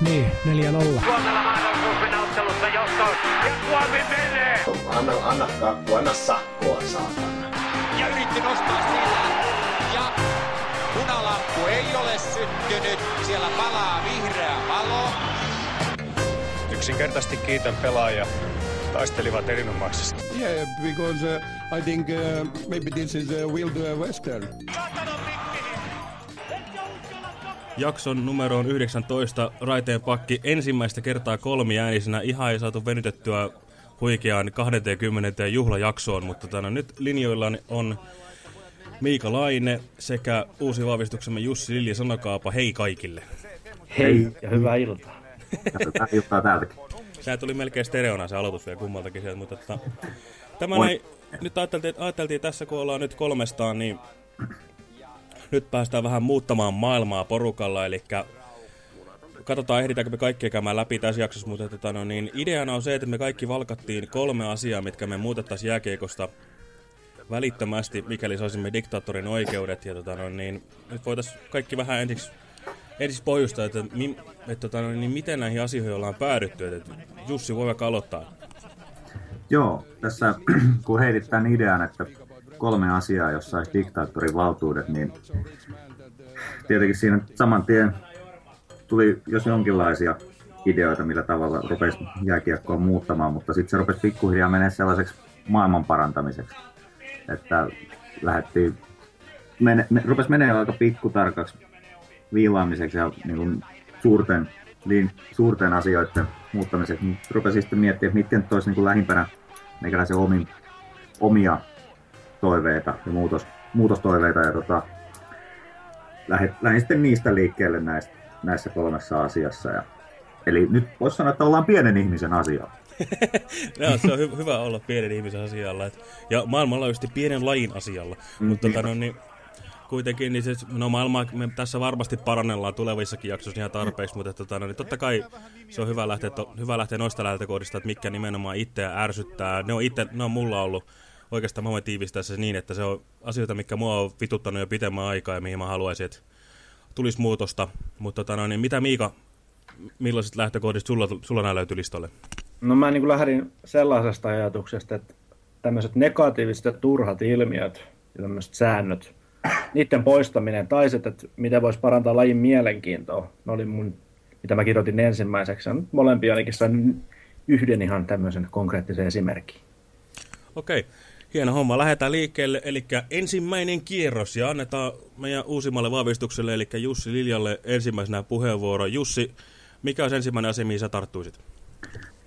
Niin, 4-0. Suomella mennä ottelussa johtoon. Ja Suomi menee! Anna, anna kakku, anna sakkoa, saatana. Ja yritti nostaa sillä. Ja punalampu ei ole syttynyt. Siellä palaa vihreä valo. Yksinkertaisesti kiitän pelaajia. Taistelivat erinomaisesti. Yeah, because uh, I think uh, maybe this is uh, Will do a Western. Jakson numero on 19, Raiteen pakki ensimmäistä kertaa kolmiäänisenä. Ihan ei saatu venytettyä huikeaan 20. juhlajaksoon, mutta tänä nyt linjoilla on Miika Laine sekä uusi vahvistuksemme Jussi Lilja. Sanokaapa hei kaikille. Hei ja hyvää iltaa. Hyvää iltaa täältäkin. Sä tuli melkein stereona se aloitus vielä kummaltakin sieltä, mutta että, tämä näin, nyt ajateltiin, ajateltiin tässä, kun ollaan nyt kolmestaan, niin nyt päästään vähän muuttamaan maailmaa porukalla, eli katsotaan ehditäänkö me kaikki käymään läpi tässä jaksossa, mutta tota, no, niin ideana on se, että me kaikki valkattiin kolme asiaa, mitkä me muutettaisiin jääkeikosta välittömästi, mikäli saisimme diktaattorin oikeudet, ja tota, no, niin nyt voitaisiin kaikki vähän ensiksi ensin pohjusta, että, mi, että tota, no, niin miten näihin asioihin ollaan päädytty. Että Jussi, voi vaikka aloittaa. Joo, tässä kun heitit tämän idean, että kolme asiaa, jossa olisi diktaattorin valtuudet, niin tietenkin siinä saman tien tuli jos jonkinlaisia ideoita, millä tavalla rupesi jääkiekkoa muuttamaan, mutta sitten se rupesi pikkuhiljaa menemään sellaiseksi maailman parantamiseksi, että lähdettiin, mene, me, rupesi menemään aika pikkutarkaksi viilaamiseksi ja niin kuin suurten, niin, suurten asioiden muuttamiseksi. Niin rupesin sitten miettimään, että mitkä nyt olisi niin kuin lähimpänä meikäläisen omin, omia toiveita ja muutos, muutostoiveita. Ja tota, lähdin, lähdin sitten niistä liikkeelle näistä, näissä kolmessa asiassa. Ja, eli nyt voisi sanoa, että ollaan pienen ihmisen asialla. no, se on hy hyvä olla pienen ihmisen asialla. Et, ja maailmanlaajuisesti pienen lajin asialla. Mm, Mutta tota, no, niin, kuitenkin, niin se, no maailmaa me tässä varmasti parannellaan tulevissakin jaksoissa ihan tarpeeksi, mutta tota, no, niin totta kai se on hyvä lähteä, to, hyvä lähteä noista lähtökohdista, että mikä nimenomaan itseä ärsyttää. Ne on, itse, ne on mulla ollut oikeastaan mä voin tiivistää se niin, että se on asioita, mikä mua on vituttanut jo pitemmän aikaa ja mihin mä haluaisin, että tulisi muutosta. Mutta tota, no, niin mitä Miika, millaiset lähtökohdista sulla, sulla nämä löytyi listalle? No mä niin lähdin sellaisesta ajatuksesta, että tämmöiset negatiiviset ja turhat ilmiöt ja tämmöiset säännöt, niiden poistaminen tai se, että miten voisi parantaa lajin mielenkiintoa. Ne oli mun, mitä mä kirjoitin ensimmäiseksi. Molempia ainakin sain yhden ihan tämmöisen konkreettisen esimerkin. Okei, hieno homma. Lähdetään liikkeelle, eli ensimmäinen kierros ja annetaan meidän uusimmalle vahvistukselle, eli Jussi Liljalle ensimmäisenä puheenvuoro. Jussi, mikä olisi ensimmäinen asia, mihin sä tarttuisit?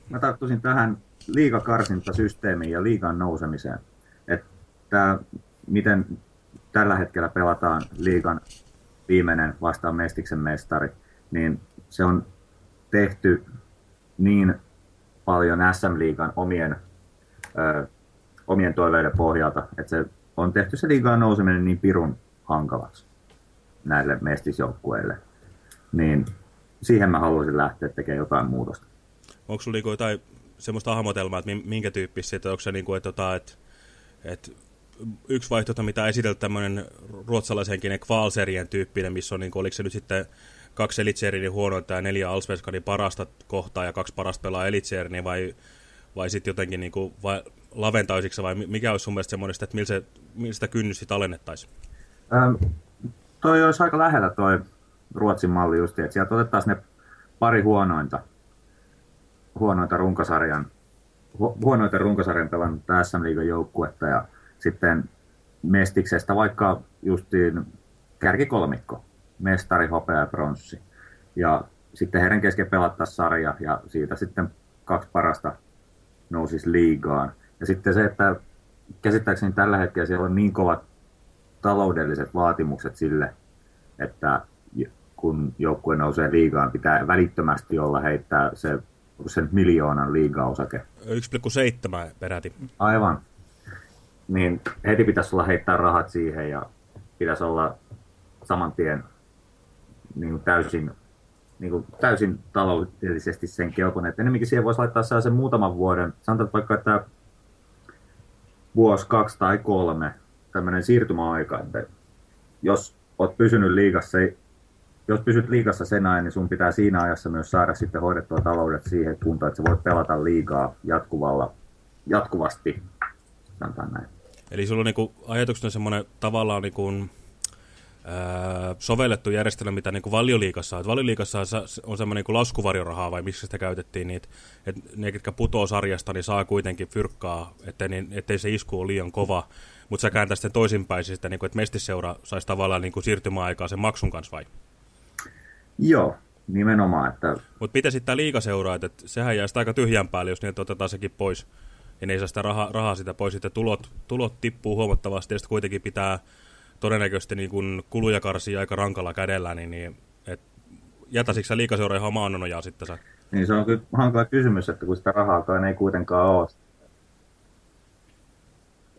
Mä tarttuisin tähän liikakarsintasysteemiin ja liikan nousemiseen. Että miten tällä hetkellä pelataan liigan viimeinen vastaan Mestiksen mestari, niin se on tehty niin paljon SM-liigan omien, ö, omien toiveiden pohjalta, että se on tehty se liigaan nouseminen niin pirun hankalaksi näille mestisjoukkueille. Niin siihen mä haluaisin lähteä tekemään jotain muutosta. Onko sulla jotain semmoista hahmotelmaa, että minkä tyyppistä, että onko se niin kuin, että, tota, että, että yksi vaihtoehto, mitä esitelty tämmöinen ruotsalaisenkin Kvalserien tyyppinen, missä on, niin kuin, oliko se nyt sitten kaksi Elitserinin huonointa ja neljä Alsvenskanin parasta kohtaa ja kaksi parasta pelaa Elitserinin vai, vai sitten jotenkin niin kuin, vai laventaisiksi vai mikä olisi sun mielestä semmoinen, että millä sitä kynnys alennettaisiin? Ähm, toi olisi aika lähellä toi Ruotsin malli just, että sieltä otettaisiin ne pari huonointa, huonointa runkosarjan, hu, huonointa runkosarjan pelannut SM-liigan joukkuetta ja sitten Mestiksestä vaikka justiin kärkikolmikko, mestari, hopea ja pronssi. Ja sitten heidän kesken pelattaisiin sarja ja siitä sitten kaksi parasta nousisi liigaan. Ja sitten se, että käsittääkseni tällä hetkellä siellä on niin kovat taloudelliset vaatimukset sille, että kun joukkue nousee liigaan, pitää välittömästi olla heittää se, sen miljoonan liigaosake. 1,7 peräti. Aivan niin heti pitäisi olla heittää rahat siihen ja pitäisi olla saman tien niin kuin täysin, niin kuin täysin taloudellisesti sen kelpoinen. Että enemmänkin siihen voisi laittaa sellaisen muutaman vuoden, sanotaan vaikka, että vuosi, kaksi tai kolme, tämmöinen siirtymäaika, että jos olet pysynyt liigassa jos pysyt liigassa sen ajan, niin sun pitää siinä ajassa myös saada sitten hoidettua taloudet siihen kuntoon, että sä voit pelata liigaa jatkuvalla, jatkuvasti, sanotaan näin. Eli sulla on niinku ajatuksena semmoinen tavallaan niinku, sovellettu järjestelmä, mitä niinku valioliikassa on. Valioliikassa on semmoinen niinku laskuvarjorahaa vai missä sitä käytettiin, niin että ne, ketkä putoo sarjasta, niin saa kuitenkin fyrkkaa, ettei, niin, ettei se isku ole liian kova. Mutta sä kääntää sitten toisinpäin, siis, että, niinku, että mestisseura saisi tavallaan niinku siirtymäaikaa sen maksun kanssa vai? Joo, nimenomaan. Että... Mutta miten sitten tämä liikaseuraa, että sehän jää aika tyhjän päälle, jos niin otetaan sekin pois. Ja ne ei saa sitä rahaa, rahaa sitä pois, sitten tulot, tulot tippuu huomattavasti, ja sitten kuitenkin pitää todennäköisesti niin kun kuluja karsia aika rankalla kädellä, niin, niin et, jätäisikö sä liikaseuraa ihan omaa nojaa sitten sä? Niin se on kyllä hankala kysymys, että kun sitä rahaakaan ei kuitenkaan ole.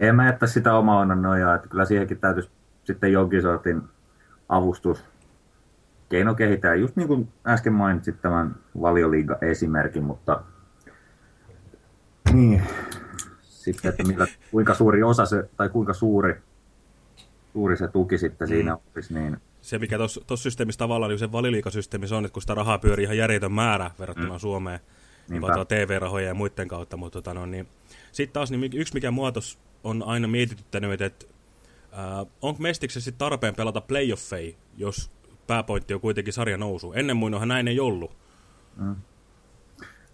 En mä jättä sitä omaa onnan nojaa, että kyllä siihenkin täytyisi sitten jonkin sortin avustus keino kehittää. Just niin kuin äsken mainitsit tämän valioliiga-esimerkin, mutta niin, sitten, että millä, kuinka suuri osa se, tai kuinka suuri, suuri se tuki sitten mm. siinä olisi, niin se, mikä tuossa systeemissä tavallaan, niin se valiliikasysteemissä on, että kun sitä rahaa pyörii ihan järjetön määrä verrattuna mm. Suomeen, niin TV-rahoja ja muiden kautta, mutta tota, no, niin, sitten taas niin yksi mikä muotos on aina mietityttänyt, että äh, onko Mestiksessä tarpeen pelata playoffeja, jos pääpointti on kuitenkin sarja nousu. Ennen muinohan näin ei ollut. Mm.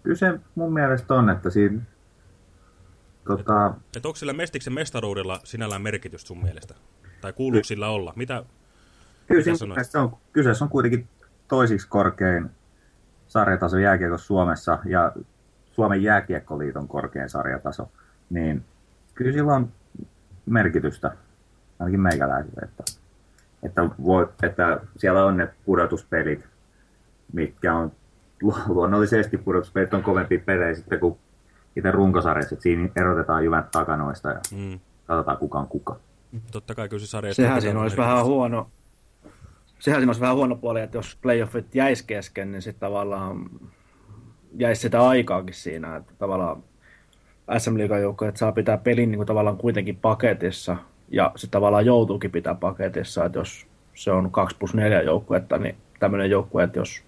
Kyllä se mun mielestä on, että siinä... Tota... Et, et onko sillä Mestiksen mestaruudella sinällään merkitystä sun mielestä? Tai kuuluuko sillä olla? Mitä, Kyllä mitä se on, kyseessä on kuitenkin toisiksi korkein sarjataso jääkiekossa Suomessa ja Suomen jääkiekkoliiton korkein sarjataso. Niin kyllä sillä on merkitystä, ainakin meikäläisille, että että, voi, että siellä on ne pudotuspelit, mitkä on luonnollisesti pudotuspelit on kovempi pelejä sitten kuin itse runkosarjassa, että siinä erotetaan jyvät takanoista ja mm. katsotaan kuka on kuka. Totta kai kyllä se sarja... Sehän siinä olisi vähän huono, sehän siinä olisi vähän huono puoli, että jos playoffit jäisi kesken, niin sitten tavallaan jäisi sitä aikaakin siinä, että tavallaan SM Liigan että saa pitää pelin niin kuin tavallaan kuitenkin paketissa, ja se tavallaan joutuukin pitää paketissa, että jos se on 2 plus 4 joukkuetta, niin tämmöinen joukkue, että jos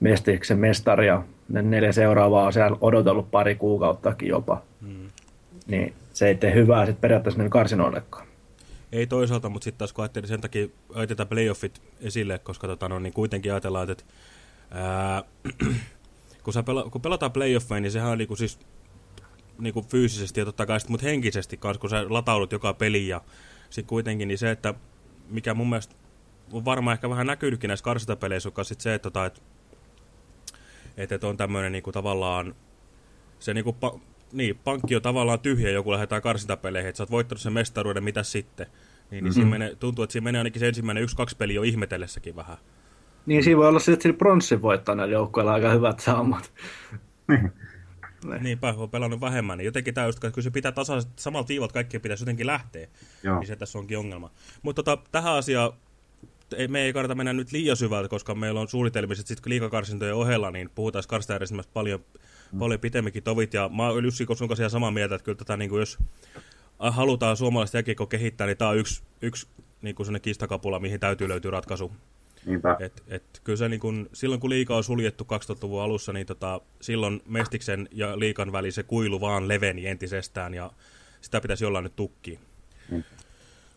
mestiksen mestari ja ne neljä seuraavaa on siellä odotellut pari kuukauttakin jopa, hmm. niin se ei tee hyvää sitten periaatteessa ne karsinoillekaan. Ei toisaalta, mutta sitten taas kun ajattelin sen takia ajatellaan playoffit esille, koska tota, no, niin kuitenkin ajatellaan, että ää, kun, pela, kun pelataan playoffeja, niin sehän on niinku siis niin kuin fyysisesti ja totta kai sit, mutta henkisesti kanssa, kun sä lataudut joka peli ja sitten kuitenkin niin se, että mikä mun mielestä on varmaan ehkä vähän näkynytkin näissä karsintapeleissä, on sit se, että, tota, että, että, että on tämmöinen niin kuin tavallaan se niin kuin, pa, niin, pankki on tavallaan tyhjä, joku lähdetään karsintapeleihin, että sä oot voittanut sen mestaruuden, mitä sitten? Niin, niin mm -hmm. siinä menee, tuntuu, että siinä menee ainakin se ensimmäinen yksi-kaksi peli jo ihmetellessäkin vähän. Niin, siinä voi olla sitten, että sillä pronssin voittaa joukkueilla aika hyvät saumat. Ne. Niinpä, on pelannut vähemmän. Niin jotenkin tämä just, kun se pitää tasaiset samalla tiivat, kaikkien pitäisi jotenkin lähteä. Joo. Niin se tässä onkin ongelma. Mutta tota, tähän asiaan ei, me ei kannata mennä nyt liian syvältä, koska meillä on suunnitelmissa, että sitten liikakarsintojen ohella, niin puhutaan karstajärjestelmästä paljon, mm. paljon pitemminkin tovit. Ja mä olen Jussi Kosun kanssa samaa mieltä, että kyllä tätä, niin kuin jos halutaan suomalaista jääkiekkoa kehittää, niin tämä on yksi, yksi niin kuin kistakapula, mihin täytyy löytyä ratkaisu. Niinpä. Et, et, kyllä se niin kun, silloin kun liika on suljettu 2000-luvun alussa, niin tota, silloin Mestiksen ja liikan väli se kuilu vaan leveni entisestään ja sitä pitäisi jollain nyt tukkiin. Mm.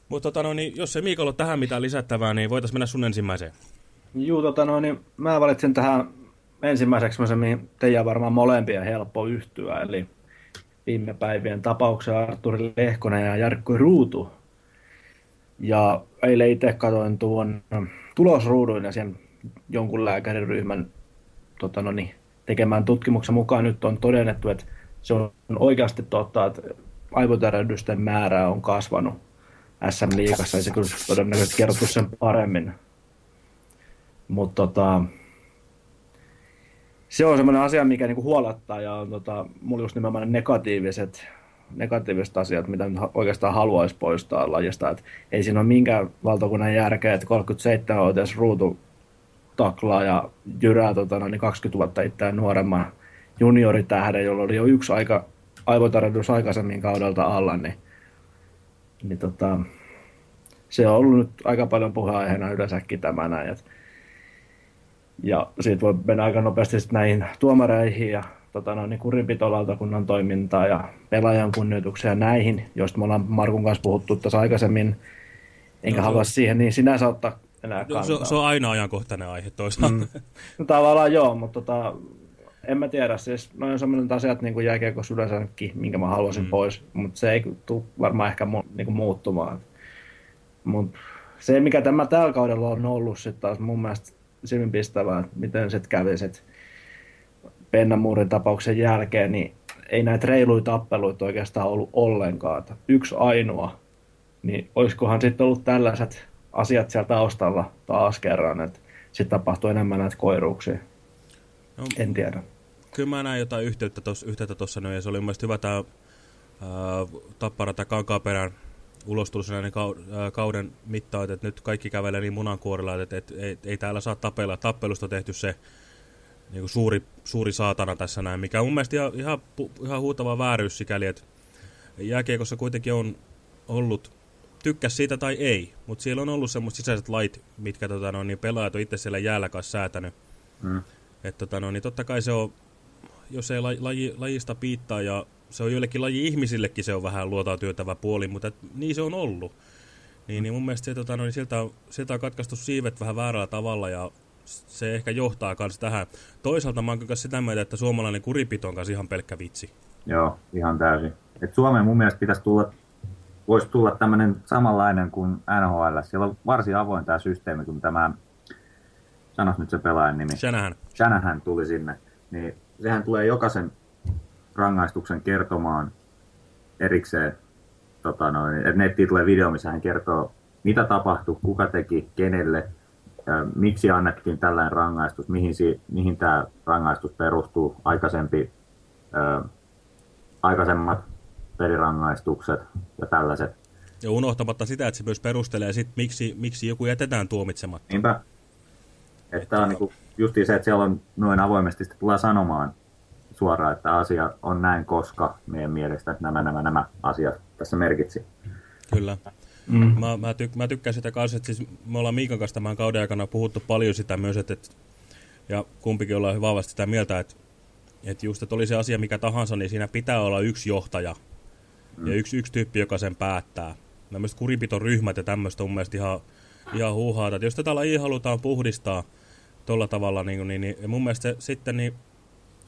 Mutta tota, no, niin, jos ei Miikolla ole tähän mitään lisättävää, niin voitaisiin mennä sun ensimmäiseen. Juu, tota, no, niin mä valitsin tähän ensimmäiseksi, mihin teidän varmaan molempia helppo yhtyä, eli viime päivien tapauksia Arturi Lehkonen ja Jarkko Ruutu. Ja eilen itse katsoin tuon tulosruuduin ja sen jonkun lääkäriryhmän tota no niin, tekemään tutkimuksen mukaan nyt on todennettu, että se on oikeasti totta, että aivotärähdysten määrä on kasvanut SM-liigassa, ja se kyllä todennäköisesti kerrottu sen paremmin. Mutta tota, se on semmoinen asia, mikä niinku huolettaa, ja on tota, mulla just nimenomaan negatiiviset negatiiviset asiat, mitä oikeastaan haluaisi poistaa lajista. Et ei siinä ole minkään valtakunnan järkeä, että 37-vuotias ruutu taklaa ja jyrää tota, niin 20 vuotta itseään nuoremman junioritähden, jolla oli jo yksi aika aivotarjoitus aikaisemmin kaudelta alla, niin, niin tota, se on ollut nyt aika paljon puheenaiheena yleensäkin tämä näin. Et Ja siitä voi mennä aika nopeasti sitten näihin tuomareihin ja tota, no, niin kurinpitolautakunnan toimintaa ja pelaajan kunnioituksia näihin, joista me ollaan Markun kanssa puhuttu tässä aikaisemmin. Enkä no, halua siihen niin sinänsä ottaa enää kantaa. Se, se on aina ajankohtainen aihe toisaalta. Mm. No, tavallaan joo, mutta tota, en mä tiedä. Siis noin on sellaiset asiat niin kuin jääkiekossa yleensäkin, minkä mä haluaisin mm. pois. Mutta se ei tule varmaan ehkä mu, niin kuin muuttumaan. Mut se, mikä tämä tällä kaudella on ollut sitten taas mun mielestä silminpistävää, että miten se kävi sit Pennamuurin tapauksen jälkeen, niin ei näitä reiluja tappeluita oikeastaan ollut ollenkaan. Yksi ainoa. Niin olisikohan sitten ollut tällaiset asiat siellä taustalla taas kerran, että sitten tapahtui enemmän näitä koiruuksia. No, en tiedä. Kyllä mä näin jotain yhteyttä tuossa yhteyttä tossa, ja se oli mielestäni hyvä tämä Tappara tai Kankaaperän ulostulossa näiden kauden mittaan, että nyt kaikki kävelee niin munankuorilla, että, että ei, ei täällä saa tapella. Tappelusta on tehty se niin kuin suuri, suuri saatana tässä näin, mikä on mun mielestä ihan, ihan, ihan huutava vääryys sikäli, että jääkiekossa kuitenkin on ollut, tykkäs siitä tai ei, mutta siellä on ollut semmoiset sisäiset lait, mitkä tota, no, niin pelaajat on itse siellä jäällä kanssa säätänyt. Mm. Että tota, no, niin totta kai se on, jos ei laji, lajista piittaa ja se on joillekin laji ihmisillekin se on vähän luotaa työtävä puoli, mutta et, niin se on ollut. Niin, niin mun mielestä se, tota, no, niin sieltä, on, sieltä on katkaistu siivet vähän väärällä tavalla ja se ehkä johtaa myös tähän. Toisaalta mä oon kyllä sitä mieltä, että suomalainen kuripito on kanssa ihan pelkkä vitsi. Joo, ihan täysin. Et Suomeen mun mielestä pitäisi tulla, voisi tulla tämmöinen samanlainen kuin NHL. Siellä on varsin avoin tämä systeemi, kun tämä, sanos nyt se pelaajan nimi. Shanahan. Shanahan tuli sinne. Niin sehän tulee jokaisen rangaistuksen kertomaan erikseen. Tota noin, että nettiin tulee video, missä hän kertoo, mitä tapahtui, kuka teki, kenelle, miksi annettiin tällainen rangaistus, mihin, si, mihin tämä rangaistus perustuu, aikaisempi, ää, aikaisemmat perirangaistukset ja tällaiset. Ja unohtamatta sitä, että se myös perustelee sit, miksi, miksi joku jätetään tuomitsematta. Niinpä. Että on niinku justiin se, että siellä on noin avoimesti sitten tulee sanomaan suoraan, että asia on näin, koska meidän mielestä nämä, nämä, nämä asiat tässä merkitsi. Kyllä. Mm. Mä, mä, tyk, mä tykkään sitä kanssa, että siis me ollaan Miikan kanssa tämän kauden aikana puhuttu paljon sitä myös, että, että ja kumpikin ollaan vahvasti sitä mieltä, että, että just, että oli se asia mikä tahansa, niin siinä pitää olla yksi johtaja mm. ja yksi, yksi tyyppi, joka sen päättää. Tämmöiset kuripitoryhmät ja tämmöistä on mun mielestä ihan, ihan huuhaata. Että jos tätä lajia halutaan puhdistaa tuolla tavalla, niin, niin, niin mun mielestä se, sitten niin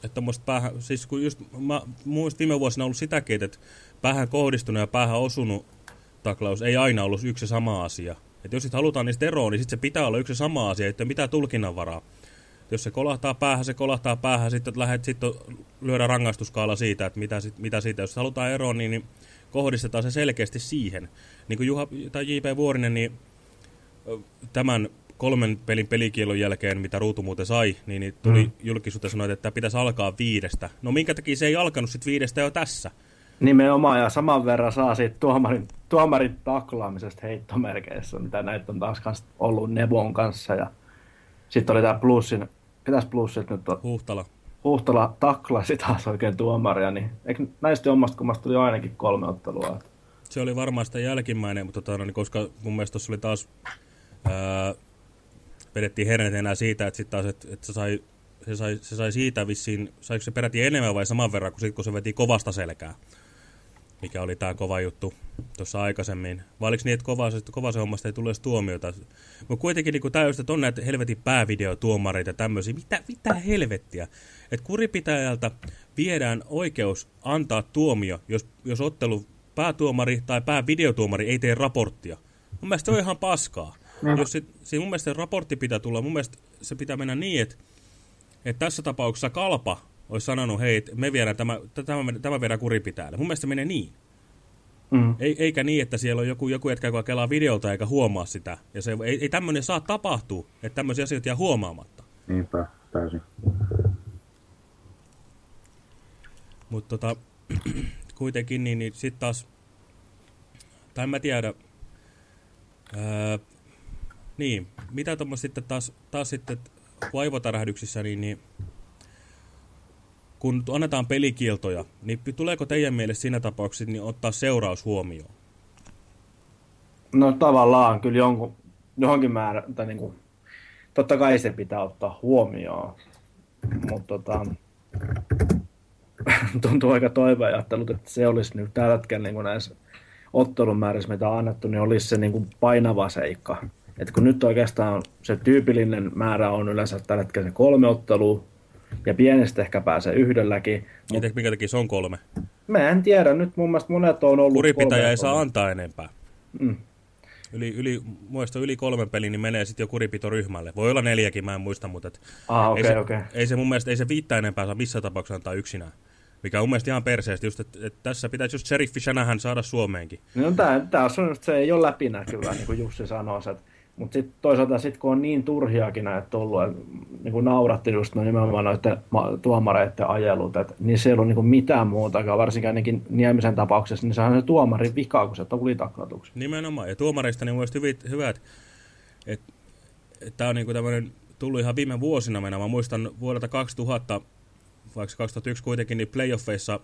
että päähän, siis kun just, mä, mun viime vuosina ollut sitäkin, että päähän kohdistunut ja päähän osunut taklaus ei aina ollut yksi sama asia. Että jos sit halutaan niistä eroon, niin sit se pitää olla yksi sama asia, että mitä tulkinnanvaraa. Jos se kolahtaa päähän, se kolahtaa päähän, sitten lähdet sitten lyödä rangaistuskaala siitä, että mitä, sit, mitä siitä. Jos halutaan eroon, niin, niin kohdistetaan se selkeästi siihen. Niin kuin Juha tai J.P. Vuorinen, niin tämän kolmen pelin pelikielon jälkeen, mitä Ruutu muuten sai, niin, niin tuli mm. julkisuuteen sanoa, että pitäisi alkaa viidestä. No minkä takia se ei alkanut sitten viidestä jo tässä? Nimenomaan, ja saman verran saa siitä tuomarin, tuomarin taklaamisesta heittomerkeissä, mitä näitä on taas kans ollut Nebon kanssa. Ja sitten oli tämä plussin, ketäs plussit nyt on? Huhtala. Huhtala taklasi taas oikein tuomaria, niin eikö näistä omasta kummasta tuli ainakin kolme ottelua? Se oli varmaan sitä jälkimmäinen, mutta tota, no, niin koska mun mielestä tuossa oli taas ää, vedettiin hernet enää siitä, että sitten taas, että, että se, sai, se, sai, se sai siitä vissiin, saiko se peräti enemmän vai saman verran, kun, sit, kun se veti kovasta selkää mikä oli tämä kova juttu tuossa aikaisemmin. Vai oliko niin, että kova, kova se hommasta ei tule tuomiota? Mutta kuitenkin niin tämä just, että on näitä helvetin päävideotuomareita tämmöisiä. Mitä, mitä helvettiä? Että kuripitäjältä viedään oikeus antaa tuomio, jos, jos ottelu päätuomari tai päävideotuomari ei tee raporttia. Mun mielestä se on ihan paskaa. Mm. Jos sit, se mun mielestä se raportti pitää tulla, mun mielestä se pitää mennä niin, että, että tässä tapauksessa kalpa olisi sanonut, hei, me viedään tämä, tämä, tämä viedään kuripitäälle. Mun mielestä se menee niin. Mm. Ei, eikä niin, että siellä on joku, joku jätkä, joka kelaa videolta eikä huomaa sitä. Ja se, ei, ei tämmöinen saa tapahtua, että tämmöisiä asioita jää huomaamatta. Niinpä, täysin. Mutta tota, kuitenkin, niin, niin sitten taas, tai en mä tiedä, niin, mitä tuommoista sitten taas, taas sitten vaivotärähdyksissä, niin, niin kun annetaan pelikieltoja, niin tuleeko teidän mielestä siinä tapauksessa niin ottaa seuraus huomioon? No tavallaan kyllä jonkun, johonkin määrä, tai niin kuin, totta kai se pitää ottaa huomioon, mutta tota, tuntuu aika toiveajattelut, että se olisi nyt tällä hetkellä niin näissä ottelun määrissä, mitä on annettu, niin olisi se niin kuin painava seikka. Et kun nyt oikeastaan se tyypillinen määrä on yleensä tällä hetkellä se kolme ottelua, ja pienestä ehkä pääsee yhdelläkin. Mut... Minkä takia se on kolme? Mä en tiedä, nyt mun mielestä monet on ollut Kuripitäjä ei saa antaa enempää. Mm. Yli, yli, muista yli kolmen pelin, niin menee sitten jo kuripitoryhmälle. Voi olla neljäkin, mä en muista, mutta et ah, okay, ei, se, okay. ei se mun mielestä ei se viittä enempää saa missään tapauksessa antaa yksinään. Mikä on mun mielestä ihan perseesti, just, että, että tässä pitäisi just Sheriff Shanahan saada Suomeenkin. No tämä on just, se ei ole läpinäkyvää, niin kuin Jussi sanoi, että mutta sitten toisaalta sit, kun on niin turhiakin näitä tullut, että niin kuin nauratti just no nimenomaan noiden tuomareiden ajelut, että niin se ei ollut niin mitään muuta, varsinkin ainakin Niemisen tapauksessa, niin se on se tuomarin vika, kun se tuli taklatuksi. Nimenomaan, ja tuomareista niin mielestäni hyvät, hyvä, että, että tämä on niin tämmöinen tullut ihan viime vuosina mennä. Mä muistan vuodelta 2000, vaikka 2001 kuitenkin, niin playoffeissa,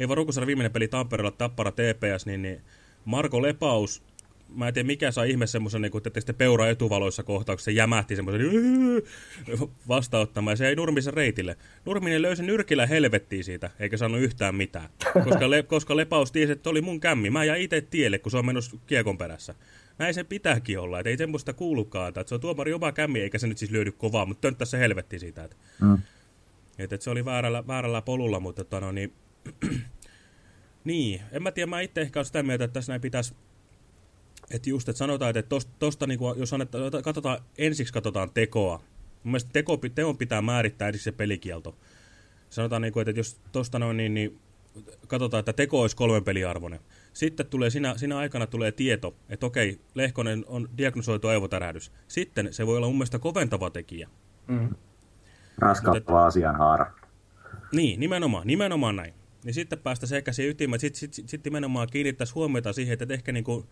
ei vaan viimeinen peli Tampereella Tappara TPS, niin, niin Marko Lepaus mä en tiedä mikä saa ihme semmoisen, niin että sitten peura etuvaloissa kohtauksessa jämähti semmoisen vastaanottamaan, ja se ei Nurmisen reitille. Nurminen löysi nyrkillä helvettiin siitä, eikä saanut yhtään mitään. Koska, le, koska Lepaus tiesi, että oli mun kämmi. Mä jäin itse tielle, kun se on mennyt kiekon perässä. Näin se pitääkin olla, että ei semmoista kuulukaan, että se on tuomari oma kämmi, eikä se nyt siis löydy kovaa, mutta tönttää se helvetti siitä. Että, mm. että, että se oli väärällä, väärällä polulla, mutta että, no, niin, niin, en mä tiedä, mä itse ehkä olen sitä mieltä, että tässä näin pitäisi että just, että sanotaan, että tosta, tosta niin kuin, jos annetaan, katsotaan, ensiksi katsotaan tekoa. Mun mielestä teko, teon pitää määrittää ensiksi se pelikielto. Sanotaan, niin kuin, että jos tosta noin, niin, niin katsotaan, että teko olisi kolmen peliarvoinen. Sitten tulee siinä, siinä aikana tulee tieto, että okei, Lehkonen on diagnosoitu aivotärähdys. Sitten se voi olla mun mielestä koventava tekijä. Mm. Raskauttava asianhaara. Niin, nimenomaan, nimenomaan näin. Niin sitten päästä sekä siihen ytimeen, että sitten sit, sit nimenomaan kiinnittäisi huomiota siihen, että ehkä niin kuin,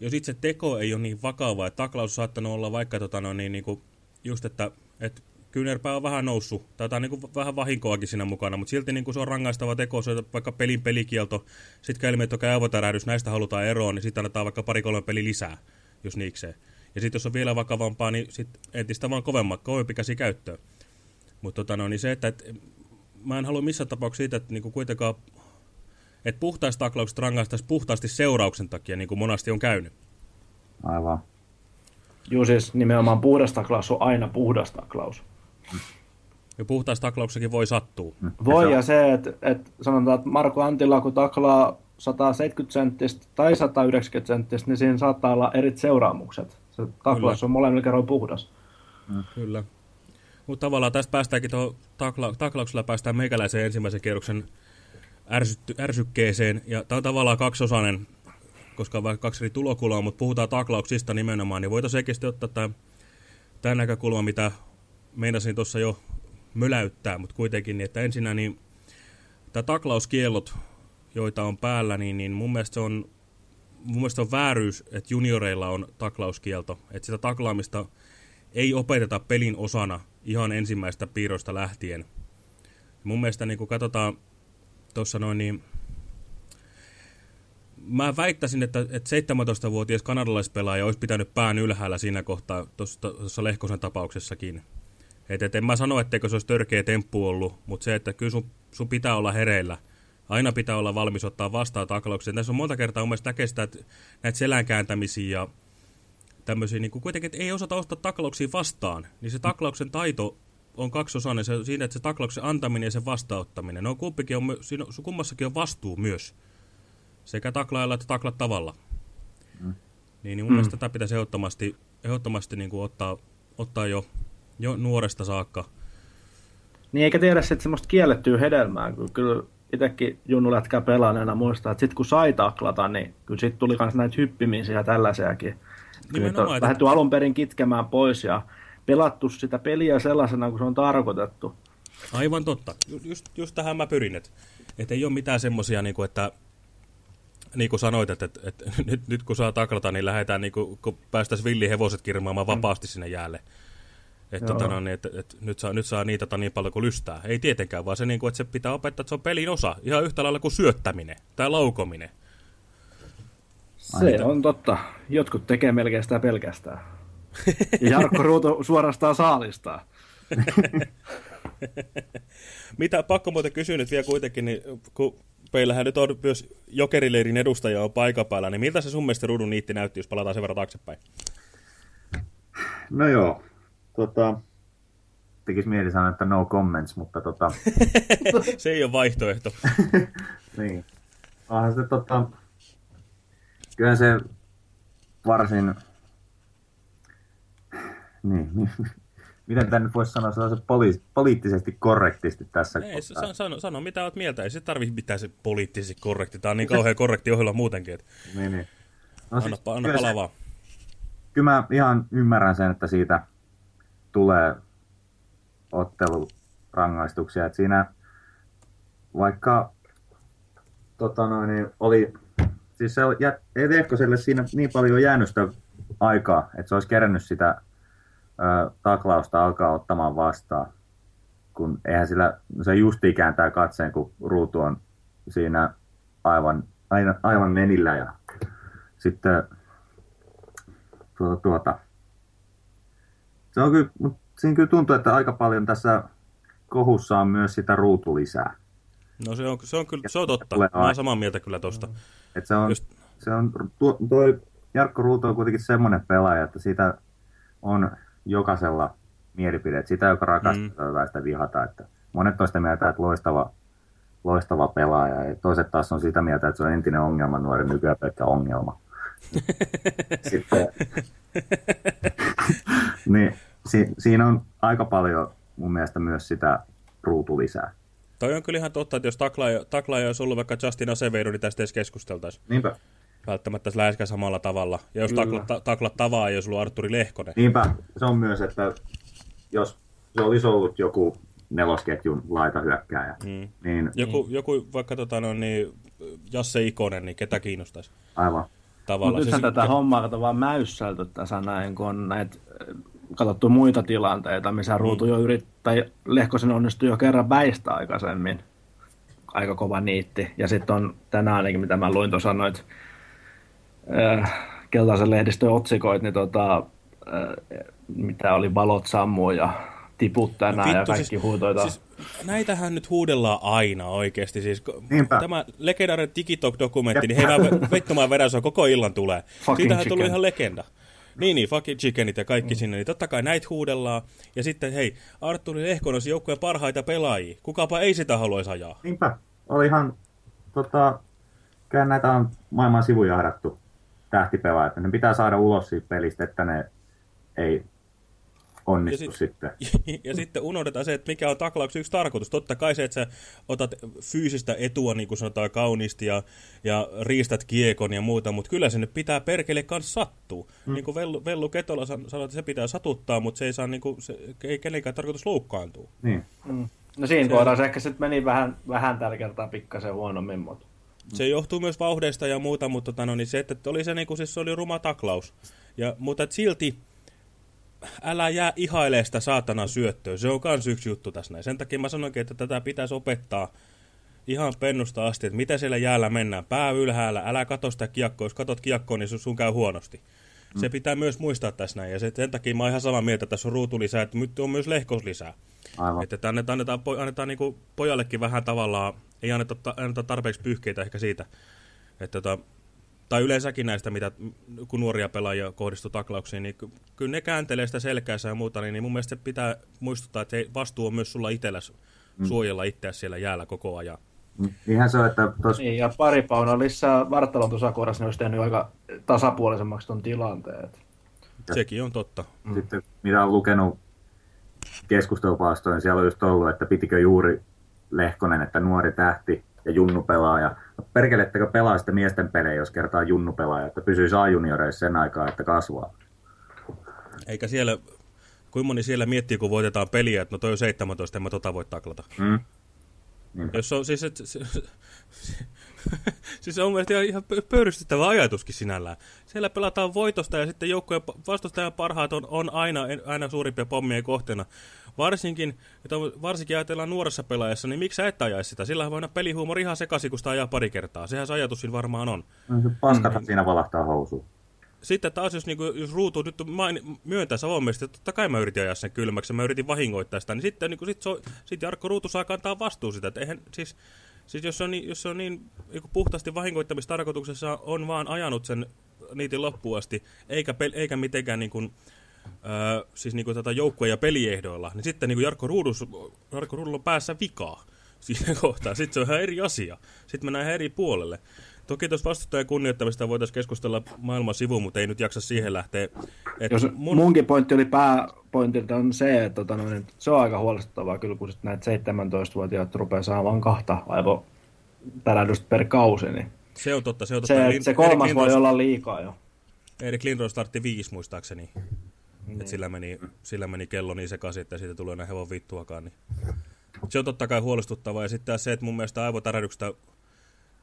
jos itse teko ei ole niin vakava, että taklaus on saattanut olla vaikka tota, no, niin, niin kuin, just, että, että kyynärpää on vähän noussut, tai niin kuin, vähän vahinkoakin siinä mukana, mutta silti niin kuin se on rangaistava teko, se on vaikka pelin pelikielto, sitten käy että aivotärähdys, näistä halutaan eroon, niin sitten annetaan vaikka pari-kolme peli lisää, jos niikseen. Ja sitten jos on vielä vakavampaa, niin sitten entistä vaan kovemmat, kovempi käsi käyttöön. Mutta tota, no, niin se, että et, mä en halua missään tapauksessa siitä, että niinku kuitenkaan että puhtaista taklaukset rangaistaisiin puhtaasti seurauksen takia, niin kuin monasti on käynyt. Aivan. Joo, siis nimenomaan puhdas taklaus on aina puhdas taklaus. Ja puhtaista taklauksakin voi sattua. Mm. Voi, ja se, että, että sanotaan, että Marko Antila, kun taklaa 170 senttistä tai 190 senttistä, niin siinä saattaa olla eri seuraamukset. Se taklaus Kyllä. on molemmilla kerroin puhdas. Mm. Kyllä. Mutta tavallaan tästä päästäänkin tuohon takla taklauksella päästään meikäläisen ensimmäisen kierroksen ärsytty, ärsykkeeseen. Ja tämä on tavallaan kaksosainen, koska on kaksi eri tulokulmaa, mutta puhutaan taklauksista nimenomaan, niin voitaisiin oikeasti ottaa tämän, tämän näkökulma, mitä meinasin tuossa jo möläyttää, mutta kuitenkin, niin että ensinnä niin tämä taklauskiellot, joita on päällä, niin, niin mun mielestä se on mun mielestä on vääryys, että junioreilla on taklauskielto. Että sitä taklaamista ei opeteta pelin osana ihan ensimmäistä piirroista lähtien. Mun mielestä niin kun katsotaan tuossa noin niin, mä väittäisin, että, että 17-vuotias kanadalaispelaaja olisi pitänyt pään ylhäällä siinä kohtaa tuossa Lehkosen tapauksessakin. Et, et en mä sano, etteikö se olisi törkeä temppu ollut, mutta se, että kyllä sun, sun pitää olla hereillä. Aina pitää olla valmis ottaa vastaan taklauksia. Tässä on monta kertaa mun mielestä näkee sitä, että näitä selänkääntämisiä ja tämmöisiä, niin kuitenkin, että ei osata ostaa taklauksia vastaan. Niin se taklauksen taito on kaksosainen se, siinä, että se taklauksen antaminen ja se vastauttaminen. No kumpikin on, siinä, kummassakin on vastuu myös. Sekä taklailla että tavalla. Mm. Niin, niin mun mm. mielestä tätä pitäisi ehdottomasti, ehdottomasti niin kuin ottaa, ottaa jo, jo nuoresta saakka. Niin eikä tiedä sitten semmoista kiellettyä hedelmää, kun kyllä itsekin junnulätkää pelaaneena muistaa, että sitten kun sai taklata, niin kyllä sitten tuli myös näitä hyppimisiä ja tällaisiakin. Kyllä lähdetty alun perin kitkemään pois ja pelattu sitä peliä sellaisena kuin se on tarkoitettu. Aivan totta. Just, just tähän mä pyrin, että et ei ole mitään semmoisia, niin että niin kuin sanoit, että, että, että nyt, nyt kun saa taklata, niin lähdetään, niin kuin, kun päästäisiin villihevoset kirmaamaan vapaasti sinne jäälle. Että, tota, no, niin, että, että nyt, saa, nyt saa niitä niin paljon kuin lystää. Ei tietenkään, vaan se, niin kuin, että se pitää opettaa, että se on pelin osa. Ihan yhtä lailla kuin syöttäminen tai laukominen. Se on totta. Jotkut tekee melkein sitä pelkästään. Ja Jarkko Ruuto suorastaan saalistaa. Mitä, pakko muuten kysyä nyt vielä kuitenkin, niin kun meillähän nyt on myös jokerileirin edustaja on paikan päällä, niin miltä se sun mielestä ruudun niitti näytti, jos palataan sen verran taaksepäin? No joo, tota, tekisi mieli sanoa, että no comments, mutta tota, se ei ole vaihtoehto. niin. Onhan se tota, kyllä se varsin, niin, niin miten tämä nyt voisi sanoa, poli- poliittisesti korrektisti tässä Ei, kohtaa. sano, sano, sano, mitä olet mieltä, ei se tarvitse mitään se poliittisesti korrekti, tämä on niin kauhean korrekti ohjelma muutenkin, että Niin, niin. No, anna, siis anna kyllä vaan. kyllä mä ihan ymmärrän sen, että siitä tulee ottelurangaistuksia. Et siinä vaikka tota noin, niin oli, siis se oli- jä, ei Lehkoselle siinä niin paljon jäänyt sitä aikaa, että se olisi kerännyt sitä ö, taklausta alkaa ottamaan vastaan. Kun eihän sillä, se justi kääntää katseen, kun ruutu on siinä aivan, aivan, aivan menillä ja sitten tuota, tuota. Se on kyllä, mut siinä kyllä tuntuu, että aika paljon tässä kohussa on myös sitä ruutulisää. No se on, se on kyllä, se on totta. Mä oon aina. samaa mieltä kyllä tosta. Et se on, Just- se on, tuo, toi Jarkko Ruuto on kuitenkin semmoinen pelaaja, että siitä on jokaisella mielipide. Et sitä, joka rakastaa mm. tai sitä vihata. Että monet on sitä mieltä, että loistava, loistava pelaaja. Ja toiset taas on sitä mieltä, että se on entinen ongelma, nuori nykyään pelkkä ongelma. Sitten, niin, si, siinä on aika paljon mun mielestä myös sitä ruutulisää. Toi on kyllä ihan totta, että jos taklaaja, taklaaja olisi ollut vaikka Justin Acevedo, niin tästä edes keskusteltaisiin. Niinpä. Välttämättä läheskään samalla tavalla. Ja jos taklat, ta, taklat tavaa, ei olisi ollut Arturi Lehkonen. Niinpä, se on myös, että jos se olisi ollut joku nelosketjun laitahyökkääjä, Mm. niin Joku, joku vaikka tota, no, niin, Jasse Ikonen, niin ketä kiinnostaisi aivan. tavallaan. Mutta nythän Se- tätä hommaa kato vaan mäyssäilty tässä näin, kun on näitä katsottu muita tilanteita, missä ruutu jo yrittää, tai Lehkosen onnistui jo kerran väistä aikaisemmin. Aika kova niitti. Ja sitten on tänään ainakin, mitä mä luin tuossa noit äh, keltaisen lehdistön otsikoit, niin tota, äh, mitä oli valot sammuu ja tiput tänään ja Vittu, kaikki siis- huutoita. Siis, näitähän nyt huudellaan aina oikeasti. Siis, Niinpä. tämä legendaarinen TikTok-dokumentti, niin hei mä vettomaan vedän, se on koko illan tulee. Fucking Siitähän tuli chicken. ihan legenda. Niin, niin, fucking chickenit ja kaikki mm. sinne, niin totta kai näitä huudellaan. Ja sitten, hei, Arturi Lehkonen on joukkueen parhaita pelaajia. Kukapa ei sitä haluaisi ajaa. Niinpä, oli ihan, tota, kyllä näitä on maailman sivujahdattu tähtipelaajat. Ne pitää saada ulos siitä pelistä, että ne ei onnistu Ja sit- sitten. ja sitten unohdetaan se, että mikä on taklauksen yksi tarkoitus. Totta kai se, että sä otat fyysistä etua, niin kuin sanotaan kauniisti, ja, ja riistät kiekon ja muuta, mutta kyllä se nyt pitää perkele kanssa sattua. Mm. Niin kuin Vellu, Vellu Ketola san- sanoi, että se pitää satuttaa, mutta se ei saa, niin kuin, se, ei kenenkään tarkoitus loukkaantua. Niin. No siinä kohdassa se ehkä sitten meni vähän, vähän tällä kertaa pikkasen huonommin, mutta Se johtuu myös vauhdeista ja muuta, mutta tota, no, niin se, että oli se, niin kuin, siis se oli ruma taklaus. Ja, mutta silti älä jää ihailemaan sitä saatanan syöttöä. Se on myös yksi juttu tässä näin. Sen takia mä sanoinkin, että tätä pitäisi opettaa ihan pennusta asti, että miten siellä jäällä mennään. Pää ylhäällä, älä katso sitä kiekkoa. Jos katot kiekkoa, niin sun käy huonosti. Se pitää myös muistaa tässä näin. Ja se, sen takia mä oon ihan samaa mieltä, että tässä on ruutulisää, että nyt on myös lehkoslisää. Aivan. Että, annetaan, annetaan, annetaan niin pojallekin vähän tavallaan, ei anneta, ta- anneta tarpeeksi pyyhkeitä ehkä siitä. Että, tota, tai yleensäkin näistä, mitä kun nuoria pelaajia kohdistuu taklauksiin, niin ky- kyllä ne kääntelee sitä selkäänsä ja muuta, niin, niin mun mielestä se pitää muistuttaa, että hei, vastuu on myös sulla itselläsi mm. suojella itseäsi siellä jäällä koko ajan. Niinhän se on, että tos, Niin, ja pari paunaa lisää Vartalon tusakohdassa, niin olisi tehnyt aika tasapuolisemmaksi tuon tilanteen. Sekin on totta. mm. sitten mitä on lukenut keskustelupalstoja, niin siellä on just ollut, että pitikö juuri Lehkonen, että nuori tähti ja junnu pelaaja. No, perkelettekö pelaa sitten miesten pelejä, jos kertaa junnu pelaaja, että pysyisi A-junioreissa sen aikaa, että kasvaa. Eikä siellä, kuinka moni siellä miettii, kun voitetaan peliä, että no toi on 17, en mä tota voi taklata. Mm? Jos on siis, et, se, se, siis se on mielestäni ihan, ihan pö- pöyristyttävä ajatuskin sinällään. Siellä pelataan voitosta ja sitten joukkojen vastustajan parhaat on, on aina, aina suurimpia pommien kohteena. Varsinkin, että varsinkin ajatellaan nuoressa pelaajassa, niin miksi sä et ajaisi sitä? Sillä voi olla pelihuumori ihan sekaisin, kun sitä ajaa pari kertaa. Sehän se ajatus siinä varmaan on. No, se paskathan mm. siinä valahtaa housuun. Sitten taas, jos, niin kuin, jos ruutu nyt myöntää avoimesti, että totta kai mä yritin ajaa sen kylmäksi mä yritin vahingoittaa sitä, niin sitten niin kuin, sit, so, sit Jarkko Ruutu saa kantaa vastuu sitä. Että eihän, siis, siis jos se on niin, jos se on niin, niin puhtaasti vahingoittamistarkoituksessa on vaan ajanut sen niitin loppuun asti, eikä, pel, eikä mitenkään niin kuin, Öö, siis niinku tätä joukkueen ja peliehdoilla, niin sitten niinku Jarkko, Ruudus, Jarkko Ruudulla on päässä vikaa siinä kohtaa. Sitten se on ihan eri asia. Sitten mennään ihan eri puolelle. Toki tuossa vastustajan kunnioittamista voitaisiin keskustella maailman sivu, mutta ei nyt jaksa siihen lähteä. Et Jos mun... Munkin pointti oli pääpointilta on se, että tota, no, se on aika huolestuttavaa kyllä, kun näitä 17-vuotiaat rupeaa saamaan kahta aivotärähdystä per kausi. Niin se on totta. Se, on totta. se, se kolmas Erik voi Lindros... olla liikaa jo. Erik Lindros startti viisi muistaakseni. Niin. Et sillä, meni, sillä meni kello niin sekaisin, että siitä tuli enää hevon vittuakaan. Niin. Se on totta kai huolestuttavaa. Ja sitten se, että mun mielestä aivotärähdyksestä,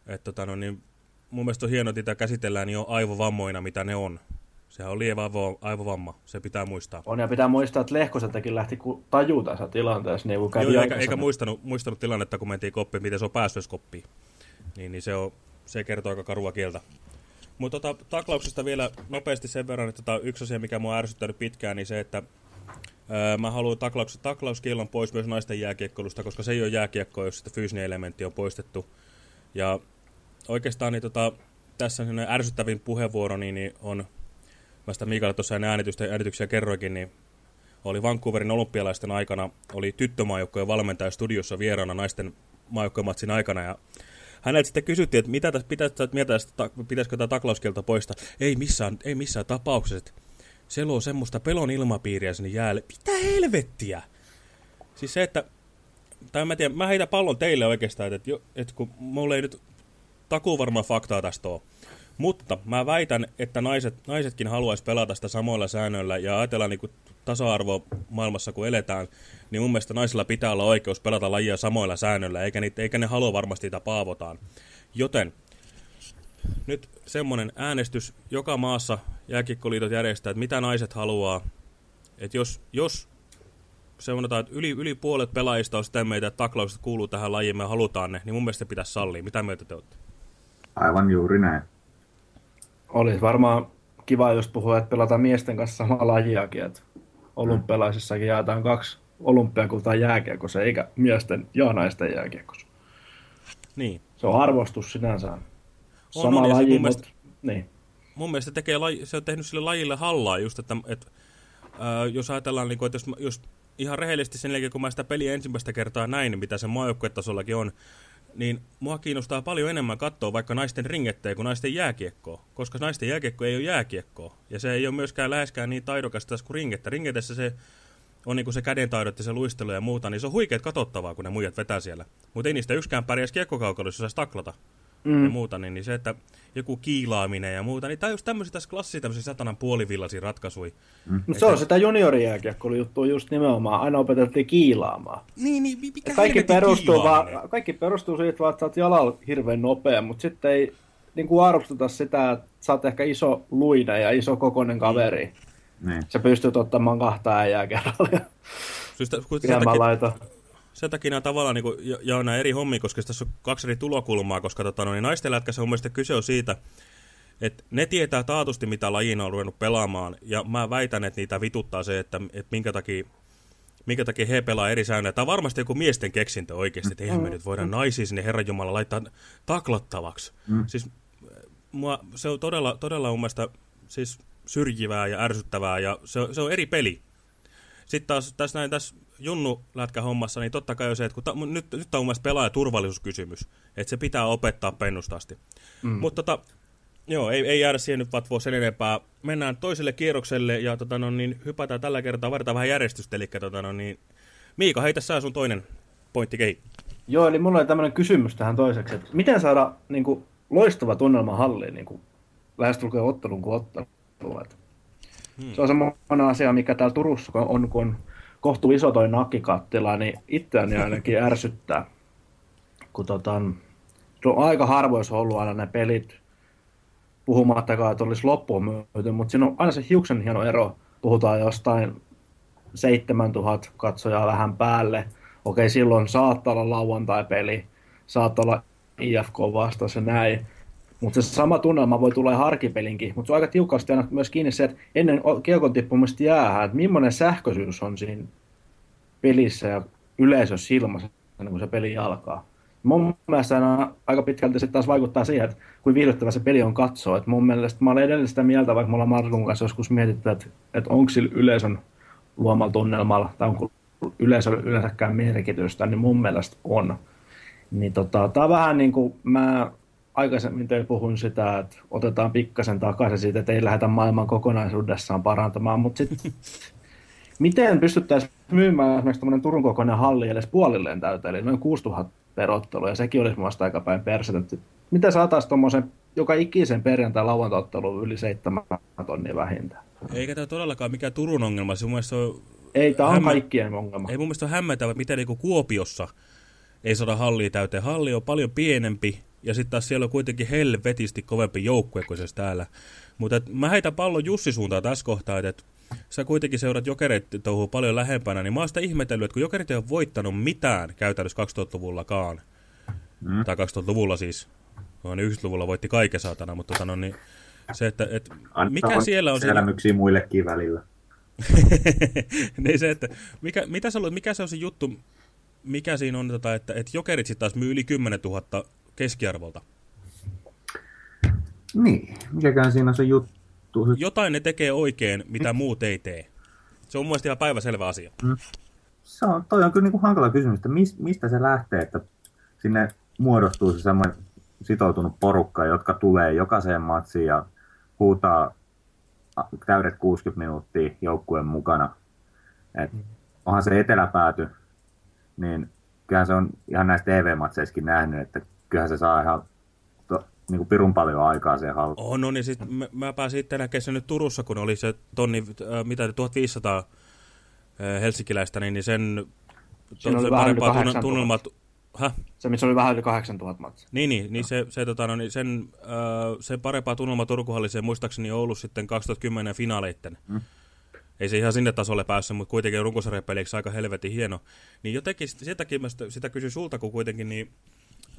että tota, no, niin, mun mielestä on hienoa, että käsitellään jo aivovammoina, mitä ne on. Sehän on lievä aivo, aivovamma, se pitää muistaa. On ja pitää muistaa, että Lehkoseltakin lähti tajuu tässä tilanteessa. Niin kävi Joo, eikä, eikä muistanut, muistanut tilannetta, kun mentiin koppiin, miten se on päässyt koppiin. Niin, niin se, on, se kertoo aika karua kieltä. Mutta tota, taklauksesta vielä nopeasti sen verran, että tota, yksi asia, mikä mua on ärsyttänyt pitkään, niin se, että öö, mä haluan taklaus, taklauskielon pois myös naisten jääkiekkoilusta, koska se ei ole jääkiekkoa, jos sitä fyysinen elementti on poistettu. Ja oikeastaan niin, tota, tässä ärsyttävin puheenvuoro niin, niin on, mä sitä Miikalle tuossa äänityksiä kerroikin, niin oli Vancouverin olympialaisten aikana, oli tyttömaajoukkojen valmentaja studiossa vieraana naisten maajoukkojen aikana, ja häneltä sitten kysyttiin, että mitä tässä pitäisi mieltä, pitäisikö tämä taklauskielto poistaa. Ei missään, ei missään tapauksessa. Se luo semmoista pelon ilmapiiriä sinne jäälle. Mitä helvettiä? Siis se, että... Tai mä tiedän, mä heitän pallon teille oikeastaan, että, että, että kun mulla ei nyt takuu varmaan faktaa tästä ole. Mutta mä väitän, että naiset, naisetkin haluaisi pelata sitä samoilla säännöillä ja ajatellaan niin tasa-arvo maailmassa, kun eletään, niin mun mielestä naisilla pitää olla oikeus pelata lajia samoilla säännöillä, eikä, niitä, eikä ne halua varmasti sitä paavotaan. Joten nyt semmoinen äänestys joka maassa jääkikkoliitot järjestää, että mitä naiset haluaa. Että jos, jos on, että yli, yli puolet pelaajista on sitä meitä, että taklaukset kuuluu tähän lajiin, me halutaan ne, niin mun mielestä pitäisi sallia. Mitä mieltä te olette? Aivan juuri näin. Olisi varmaan kiva, jos puhua, että pelataan miesten kanssa samaa lajiakin. Että olympialaisissakin jaetaan kaksi olympiakultaa jääkiekossa, eikä miesten ja naisten jääkiekossa. Niin. Se on arvostus sinänsä. On, Sama on, laji, mun mielestä, niin. Mun mielestä tekee laji, se on tehnyt sille lajille hallaa just, että, että äh, jos ajatellaan, niin kuin, että jos, jos ihan rehellisesti sen jälkeen, kun mä sitä peliä ensimmäistä kertaa näin, mitä se maajoukkuetasollakin on, niin mua kiinnostaa paljon enemmän katsoa vaikka naisten ringettejä kuin naisten jääkiekkoa, koska naisten jääkiekko ei ole jääkiekkoa, ja se ei ole myöskään läheskään niin taidokasta kuin ringettä. Ringetessä se on niin kuin se kädentaidot ja se luistelu ja muuta, niin se on huikeet katsottavaa, kun ne muijat vetää siellä. Mutta ei niistä yksikään pärjäisi kiekkokaukalussa, jos saisi taklata mm. ja muuta, niin, niin se, että joku kiilaaminen ja muuta, niin tämä on just tämmöisiä tässä klassisia tämmöisiä satanan puolivillaisia ratkaisuja. Mm. No se on sitä juniorijääkiekkoilun juttu just nimenomaan, aina opetettiin kiilaamaan. Niin, niin mikä kaikki perustuu, vaan, kaikki perustuu siitä vaan, että sä oot jalalla hirveän nopea, mutta sitten ei niin kuin arvosteta sitä, että sä oot ehkä iso luina ja iso kokoinen kaveri. Mm niin. Sä pystyt ottamaan kahta äijää kerralla. Siis sen, takia, sen takia nämä tavallaan niin ja nämä eri hommia, koska tässä on kaksi eri tulokulmaa, koska tota, no, niin naisten lätkässä on mielestäni kyse on siitä, että ne tietää taatusti, mitä lajiin on ruvennut pelaamaan, ja mä väitän, että niitä vituttaa se, että, että minkä takia minkä takia he pelaa eri säännöjä. Tämä on varmasti joku miesten keksintö oikeasti, että eihän me nyt voida naisia sinne Herran Jumala laittaa taklattavaksi. Mm. Siis mua, se on todella, todella mun mielestä, siis syrjivää ja ärsyttävää ja se, se on eri peli. Sitten taas tässä näin tässä Junnu hommassa, niin totta kai on se, että kun ta, nyt, nyt on mun mielestä turvallisuuskysymys, että se pitää opettaa pennustasti. Mm. Mutta tota, joo, ei, ei jäädä siihen nyt vatvoa sen enempää. Mennään toiselle kierrokselle ja tota, no, niin, hypätään tällä kertaa, vaaditaan vähän järjestystä, eli tota, no, niin, Miika, heitä sä sun toinen pointti kehi. Joo, eli mulla oli tämmöinen kysymys tähän toiseksi, että miten saada niin kuin, loistava tunnelma halliin niin kuin, lähestulkoon ottelun kuin ottelun? tulevat. Hmm. Se on semmoinen asia, mikä täällä Turussa on, kun on kohtu iso toi nakkikattila, niin itseäni ainakin ärsyttää. Kun tota, on aika harvoin ollut aina ne pelit, puhumattakaan, että olisi loppuun myyty, mutta siinä on aina se hiuksen hieno ero. Puhutaan jostain 7000 katsojaa vähän päälle. Okei, silloin saattaa olla lauantai-peli, saattaa olla IFK vastaus ja näin. Mutta se sama tunnelma voi tulla harkipelinkin, mutta se on aika tiukasti aina myös kiinni se, että ennen kiekon tippumista jäähän, että millainen sähköisyys on siinä pelissä ja yleisössä ennen kuin se peli alkaa. Mun mielestä aina aika pitkälti se taas vaikuttaa siihen, että kuin viihdyttävä se peli on katsoa. Et mun mielestä mä olen edelleen sitä mieltä, vaikka me ollaan Markun kanssa joskus mietitty, että, että onko sillä yleisön luomalla tunnelmalla tai onko yleisöllä yleensäkään merkitystä, niin mun mielestä on. Niin tota, tää on vähän niin kuin mä aikaisemmin teille puhuin sitä, että otetaan pikkasen takaisin siitä, että ei lähdetä maailman kokonaisuudessaan parantamaan, mutta sitten miten pystyttäisiin myymään esimerkiksi tämmöinen Turun kokoinen halli edes puolilleen täyteen, eli noin 6000 perottelu, ja sekin olisi muista aika päin persettä. Mitä saataisiin tuommoisen joka ikisen perjantai lauantaotteluun yli 7 tonnia vähintään? Eikä tämä todellakaan mikään Turun ongelma. Se mun on ei, tämä on hämmä... kaikkien ongelma. Ei mun mielestä ole hämmentävä, miten niin Kuopiossa ei saada hallia täyteen. Halli on paljon pienempi, ja sitten taas siellä on kuitenkin helvetisti kovempi joukkue kuin se täällä. Mutta mä heitän pallon Jussi suuntaan tässä kohtaa, että sä kuitenkin seurat jokereet touhuu paljon lähempänä, niin mä oon sitä ihmetellyt, että kun jokerit ei ole voittanut mitään käytännössä 2000-luvullakaan, mm. tai 2000-luvulla siis, no, niin 90-luvulla voitti kaiken saatana, mutta tota, no, niin se, että et, mikä siellä on... Elämyksiä muillekin välillä. niin se, että mikä, mitä sä luulet, mikä se on se juttu, mikä siinä on, tota, että, että jokerit sitten taas myy yli 10 000 keskiarvolta? Niin, mikäkään siinä on se juttu? Jotain ne tekee oikein, mitä muut ei tee. Se on mun mielestä ihan päiväselvä asia. Mm. Se on, toi on kyllä niin kuin hankala kysymys, että mistä se lähtee, että sinne muodostuu se semmoinen sitoutunut porukka, jotka tulee jokaiseen matsiin ja huutaa täydet 60 minuuttia joukkueen mukana. Et onhan se eteläpääty, niin kyllähän se on ihan näistä TV-matseissakin nähnyt, että kyllähän se saa ihan to, niin kuin pirun paljon aikaa siihen haltuun. Oh, no niin, sit mä, mä pääsin tänä kesänä nyt Turussa, kun oli se tonni, äh, mitä 1500 äh, helsinkiläistä, niin, niin sen se parempaa tunnelmat, Häh? Se, missä oli vähän yli 8000 matsia. Niin, niin, niin se, se, tota, no, niin sen, äh, sen parempaa tunnelmaa Turkuhalliseen muistaakseni on ollut sitten 2010 finaaleitten. Mm. Ei se ihan sinne tasolle päässyt, mutta kuitenkin runkosarjapeliksi aika helvetin hieno. Niin jotenkin sitäkin mä sitä, sitä kysyn sulta, kun kuitenkin niin,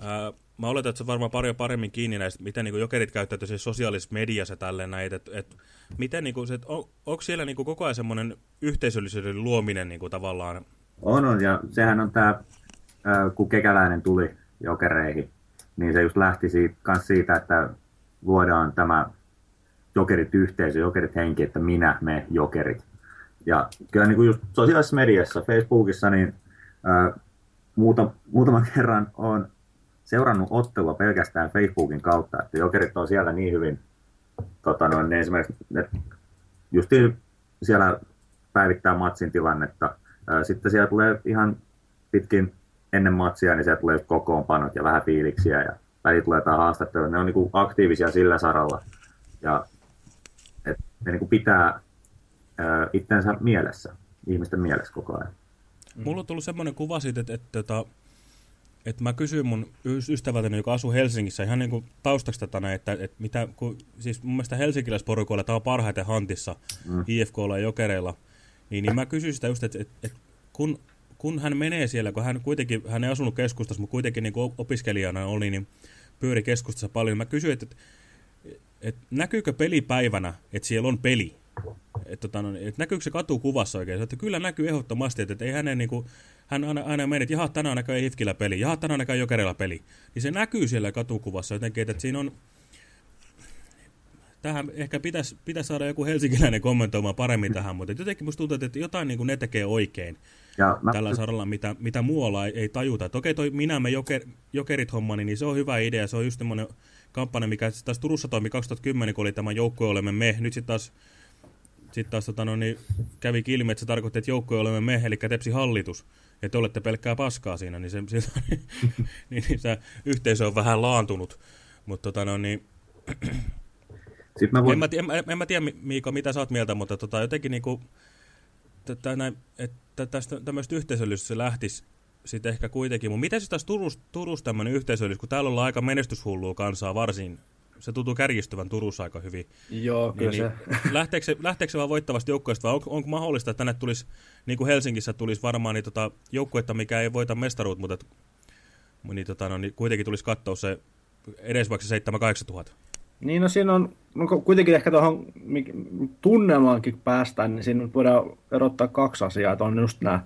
äh, mä oletan, että se varmaan paljon paremmin kiinni näistä, miten niin jokerit käyttäytyy siis sosiaalisessa mediassa tälleen näitä, että et, miten niin kuin, et, on, onko siellä niin kuin koko ajan semmoinen yhteisöllisyyden luominen niin kuin tavallaan? On, on, ja sehän on tämä kun kekäläinen tuli jokereihin, niin se just lähti siitä, siitä, että luodaan tämä jokerit yhteisö, jokerit henki, että minä, me, jokerit. Ja kyllä niin kuin just sosiaalisessa mediassa, Facebookissa, niin ää, muuta, muutaman kerran on seurannut ottelua pelkästään Facebookin kautta, että jokerit on siellä niin hyvin, tota noin, niin esimerkiksi että just siellä päivittää matsin tilannetta. Sitten siellä tulee ihan pitkin ennen matsia, niin sieltä tulee kokoonpanot ja vähän fiiliksiä ja välillä tulee jotain haastattelua. Ne on niin kuin aktiivisia sillä saralla ja et ne niin kuin pitää ää, itsensä mielessä, ihmisten mielessä koko ajan. Mulla on tullut semmoinen kuva siitä, että, että, että, tota, että mä kysyin mun ystävältäni, joka asuu Helsingissä, ihan niin kuin taustaksi tätä että, että mitä, kun, siis mun mielestä helsinkiläisporukoilla tämä on parhaiten hantissa, mm. IFKlla ja Jokereilla, niin, niin mä kysyin sitä just, että, että, että kun kun hän menee siellä, kun hän kuitenkin, hän ei asunut keskustassa, mutta kuitenkin niin opiskelijana oli, niin pyöri keskustassa paljon. Mä kysyin, että, että näkyykö pelipäivänä, että siellä on peli? Että, tota, no, että näkyykö se katukuvassa oikein? Että kyllä näkyy ehdottomasti, että, että ei hänen niin kuin, hän aina, aina meni, että jaha, tänään näköjään Hifkillä peli, jaha, tänään näköjään Jokerella peli. Niin se näkyy siellä katukuvassa jotenkin, että siinä on, tähän ehkä pitäisi, pitäisi saada joku helsinkiläinen kommentoimaan paremmin tähän, mutta jotenkin musta tuntuu, että jotain niin kuin ne tekee oikein ja mä... tällä saralla, mitä, mitä muualla ei, ei tajuta. Että okei, toi minä me joker, jokerit hommani, niin se on hyvä idea. Se on just semmoinen kampanja, mikä taas Turussa toimi 2010, kun oli tämä joukkoja olemme me. Nyt sitten taas, sit taas tota, no, niin kävi ilmi, että se tarkoitti, että joukkoja olemme me, eli Tepsi hallitus. Ja te olette pelkkää paskaa siinä, niin se, se, niin, niin se yhteisö on vähän laantunut. Mutta tota, no, niin, mä voin... en, mä, en, en mä tiedä, Miiko, mitä sä oot mieltä, mutta tota, jotenkin niinku, että tästä tämmöistä yhteisöllisyydestä lähtisi sitten ehkä kuitenkin. Mutta miten se taas Turus, Turus tämmöinen yhteisöllisyys, kun täällä ollaan aika menestyshullua kansaa varsin, se tuntuu kärjistyvän Turussa aika hyvin. Joo, niin, kyllä niin, se. lähteekö, se. lähteekö se vaan voittavasti joukkueesta vai on, onko mahdollista, että tänne tulisi, niin kuin Helsingissä tulisi varmaan niin tota, joukkuetta, mikä ei voita mestaruut, mutta niin, tota, no, niin kuitenkin tulisi katsoa se edesvaksi 7-8 tuhat. Niin, no siinä on, no kuitenkin ehkä tuohon tunnelmaankin päästään, niin siinä voidaan erottaa kaksi asiaa, että on just nämä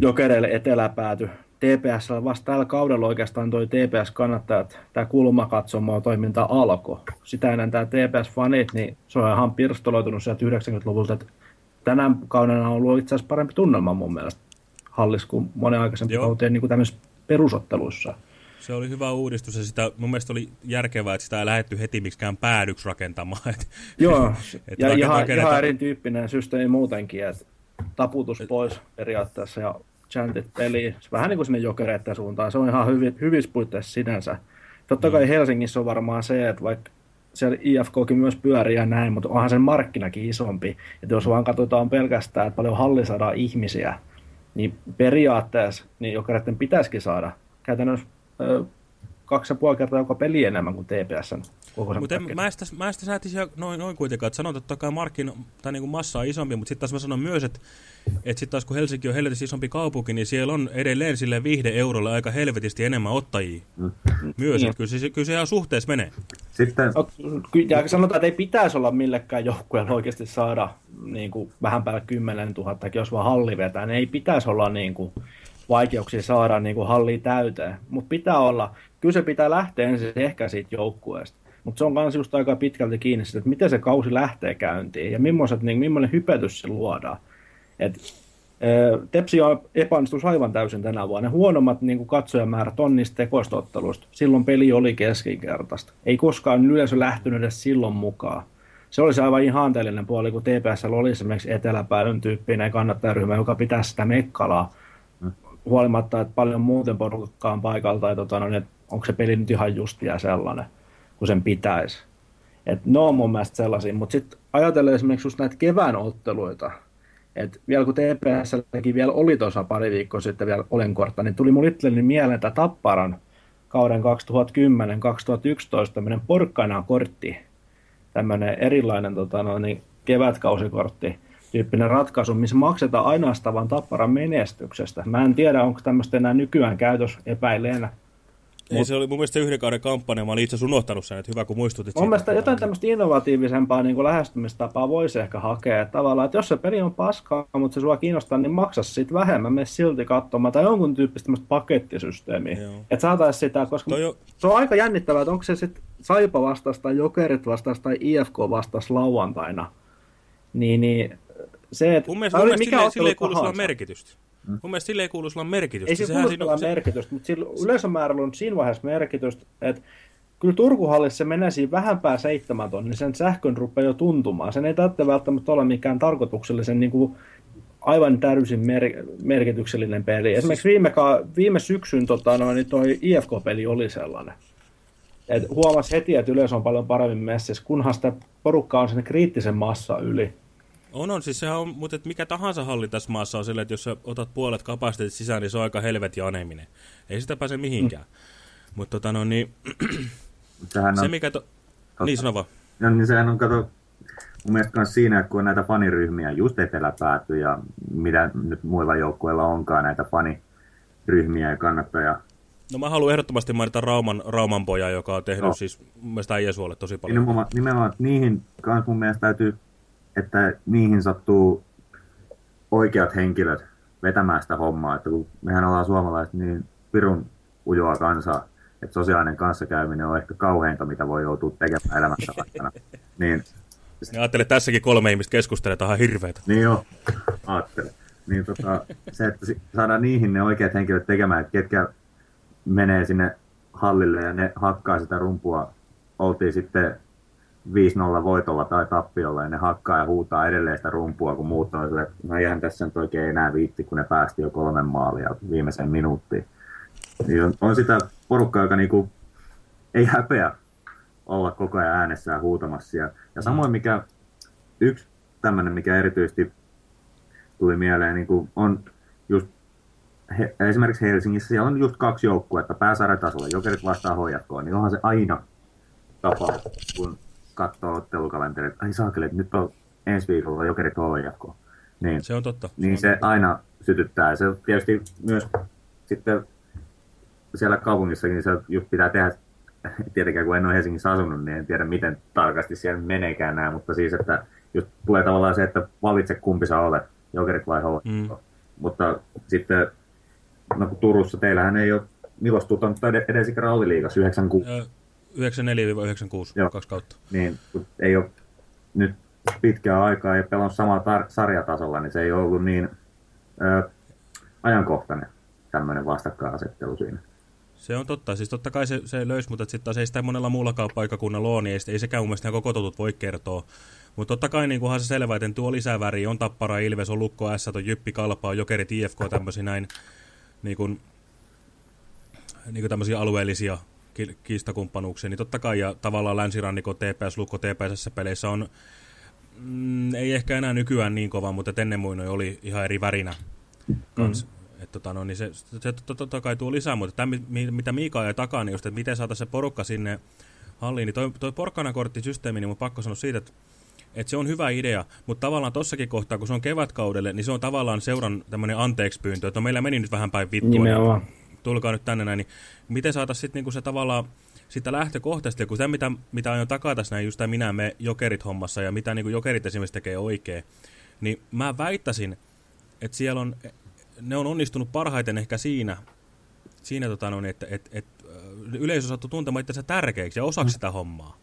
jokereille eteläpääty. TPS vasta tällä kaudella oikeastaan toi TPS kannattaa, että tämä kulmakatsomo toiminta alkoi. Sitä ennen tämä TPS-fanit, niin se on ihan pirstoloitunut sieltä 90-luvulta, että tänä kaudella on ollut itse asiassa parempi tunnelma mun mielestä hallis kuin monen aikaisemmin kauteen niin tämmöisissä perusotteluissa. Se oli hyvä uudistus ja sitä, mun mielestä oli järkevää, että sitä ei lähdetty heti miksikään päädyksi rakentamaan. Et, Joo, et ja ihan, ihan erityyppinen systeemi muutenkin, että taputus pois periaatteessa ja chantit peliin. Vähän niin kuin sinne jokereiden suuntaan. Se on ihan hyvin, hyvissä puitteissa sinänsä. Totta kai mm. Helsingissä on varmaan se, että vaikka siellä IFKkin myös pyörii ja näin, mutta onhan sen markkinakin isompi. Että jos vaan katsotaan pelkästään, että paljon halli saadaan ihmisiä, niin periaatteessa niin jokereiden pitäisikin saada käytännössä kaksi ja puoli kertaa joka peli enemmän kuin TPS. Mutta mä sitä, mä sitä säätisin noin, noin kuitenkaan, että sanotaan, että totta kai markkin, tai niin kuin massa on isompi, mutta sitten taas mä sanon myös, että, että sitten taas kun Helsinki on helvetisti isompi kaupunki, niin siellä on edelleen sille vihde eurolle aika helvetisti enemmän ottajia. Mm. Myös, niin. että kyllä se, kyllä se ihan suhteessa menee. Sitten... Ja sanotaan, että ei pitäisi olla millekään joukkueella oikeasti saada niin kuin vähän päälle 10 000, jos vaan halli vetää, niin ei pitäisi olla niin kuin, vaikeuksia saada niin kuin hallia täyteen. Mutta pitää olla, kyllä se pitää lähteä ensin ehkä siitä joukkueesta. Mutta se on myös just aika pitkälti kiinni siitä, että miten se kausi lähtee käyntiin ja millaiset, niin, millainen hypetys se luodaan. Et, Tepsi epäonnistui aivan täysin tänä vuonna. Ne huonommat niin katsojamäärät on niistä tekoistotteluista. Silloin peli oli keskinkertaista. Ei koskaan yleisö lähtenyt edes silloin mukaan. Se olisi aivan ihanteellinen puoli, kun TPS oli esimerkiksi eteläpäivän tyyppinen kannattajaryhmä, joka pitää sitä mekkalaa huolimatta, että paljon muuten porukkaa on paikalla, tai tota, no, onko se peli nyt ihan justia sellainen, kun sen pitäisi. Et ne on mun mielestä sellaisia, mutta sitten ajatellen esimerkiksi just näitä kevään otteluita, että vielä kun TPSlläkin vielä oli tuossa pari viikkoa sitten vielä olenkortta, niin tuli mun itselleni mieleen, että Tapparan kauden 2010-2011 tämmöinen porkkana kortti, tämmöinen erilainen tota, no, niin kevätkausikortti, tyyppinen ratkaisu, missä maksetaan ainoastaan vain tapparan menestyksestä. Mä en tiedä, onko tämmöistä enää nykyään käytös epäileenä. Ei, Mut, se oli mun mielestä yhden kauden kampanja, mä olin itse asiassa unohtanut sen, että hyvä kun muistutit Mun mielestä jotain tämmöistä innovatiivisempaa niin kuin lähestymistapaa voisi ehkä hakea. Että tavallaan, että jos se peli on paskaa, mutta se sua kiinnostaa, niin maksa siitä vähemmän, mene silti katsomaan. Tai jonkun tyyppistä tämmöistä pakettisysteemiä. Että saataisiin sitä, koska jo... se on aika jännittävää, että onko se sitten Saipa vastaus tai Jokerit vastaus tai IFK vastaus lauantaina. Niin, niin se, että... Mun mielestä, mun mielestä mikä sille, ei kuulu merkitystä. Mm. Mun mielestä sille ei kuulu olla merkitystä. Ei se kuulu olla se... merkitystä, mutta sillä yleisömäärällä on siinä vaiheessa merkitystä, että kyllä Turkuhallissa se menee siinä vähän pää seitsemän niin sen sähkön rupeaa jo tuntumaan. Sen ei tarvitse välttämättä olla mikään tarkoituksellisen niin kuin aivan täysin mer merkityksellinen peli. Esimerkiksi viime, viime syksyn tota, no, niin toi IFK-peli oli sellainen. Et huomasi heti, että yleisö on paljon paremmin messissä, kunhan sitä porukkaa on sen kriittisen massa yli. On, on. Siis sehän on, mutta mikä tahansa halli tässä maassa on sillä, että jos sä otat puolet kapasiteetit sisään, niin se on aika helvetin aneminen. Ei sitä pääse mihinkään. Mm. Mutta tota no niin, sehän se mikä... To... Niin, sano vaan. No, niin sehän on, kato, mun mielestä myös siinä, että kun on näitä faniryhmiä just eteläpääty ja mitä nyt muilla joukkueilla onkaan näitä faniryhmiä ja kannattaja No mä haluan ehdottomasti mainita Rauman, Rauman poja, joka on tehnyt no. siis mun mielestä Jesuolle tosi paljon. Nimenomaan, nimenomaan niihin kans mun mielestä täytyy että niihin sattuu oikeat henkilöt vetämään sitä hommaa, että kun mehän ollaan suomalaiset niin pirun ujoa kansaa, että sosiaalinen kanssakäyminen on ehkä kauheinta, mitä voi joutua tekemään elämässä aikana. Niin, niin ajattelen, tässäkin kolme ihmistä keskustelee, ihan hirveätä. Niin joo, ajattelen. Niin tota, se, että saadaan niihin ne oikeat henkilöt tekemään, että ketkä menee sinne hallille ja ne hakkaa sitä rumpua. Oltiin sitten 5-0 voitolla tai tappiolla ja ne hakkaa ja huutaa edelleen sitä rumpua, kun muut on että no eihän tässä nyt oikein enää viitti, kun ne päästi jo kolmen maalia viimeiseen minuuttiin. Niin on, on sitä porukkaa, joka niinku ei häpeä olla koko ajan äänessään huutamassa. Ja, ja samoin mikä yksi tämmöinen, mikä erityisesti tuli mieleen, niin kuin on just he, esimerkiksi Helsingissä siellä on just kaksi joukkuetta pääsarjatasolla, jokerit vastaa HJK, niin onhan se aina tapa, kun katsoo ottelukalenterit, ai saakeli, nyt on ensi viikolla jokerit HJK. Niin, se on totta. Niin se, aina sytyttää. Ja se tietysti myös sitten siellä kaupungissakin se just pitää tehdä tietenkään kun en ole Helsingissä asunut, niin en tiedä miten tarkasti siellä meneekään nämä, mutta siis, että just tulee tavallaan se, että valitse kumpi sä olet, jokerit vai HFK. Mm. Mutta sitten, no kun Turussa teillähän ei ole, milloin tuut edes ikä ralliliigassa, 96? 94-96, kaksi kautta. Niin, ei ole nyt pitkää aikaa ja pelannut samalla tar- sarjatasolla, niin se ei ollut niin ö, ajankohtainen tämmöinen vastakkainasettelu siinä. Se on totta. Siis totta kai se, se löysi, mutta sitten taas ei sitä monella muullakaan paikakunnalla ole, niin ei, ei sekään mun mielestä koko totut voi kertoa. Mutta totta kai niin kunhan se selvä, että tuo lisäväri on Tappara, Ilves, on Lukko, S, on Jyppi, Kalpaa, Jokerit, IFK, tämmöisiä näin niin kuin, niin kuin tämmöisiä alueellisia kiistakumppanuuksia, niin totta kai ja tavallaan länsirannikko TPS, Lukko, TPS peleissä on, mm, ei ehkä enää nykyään niin kova, mutta ennen muinoin oli ihan eri värinä kans. Mm. Että tota, no, niin se, se totta kai tuo lisää, mutta tämä, mitä Miika ajaa takaa, niin just, että miten saataisiin se porukka sinne halliin, niin toi, toi porkkanakorttisysteemi, niin mun pakko sanoa siitä, että että se on hyvä idea, mutta tavallaan tossakin kohtaa, kun se on kevätkaudelle, niin se on tavallaan seuran tämmöinen anteeksi pyyntö, että no meillä meni nyt vähän päin vittua. Nimenomaan. Niin, tulkaa nyt tänne näin, niin miten saataisiin sitten niinku se tavallaan sitä lähtökohtaisesti, kun se mitä, mitä aion takaa tässä näin, just minä me jokerit hommassa ja mitä niinku jokerit esimerkiksi tekee oikein, niin mä väittäisin, että siellä on, ne on onnistunut parhaiten ehkä siinä, siinä tota, no, että et, et, yleisö sattuu tuntemaan itse tärkeäksi ja osaksi mm. sitä hommaa.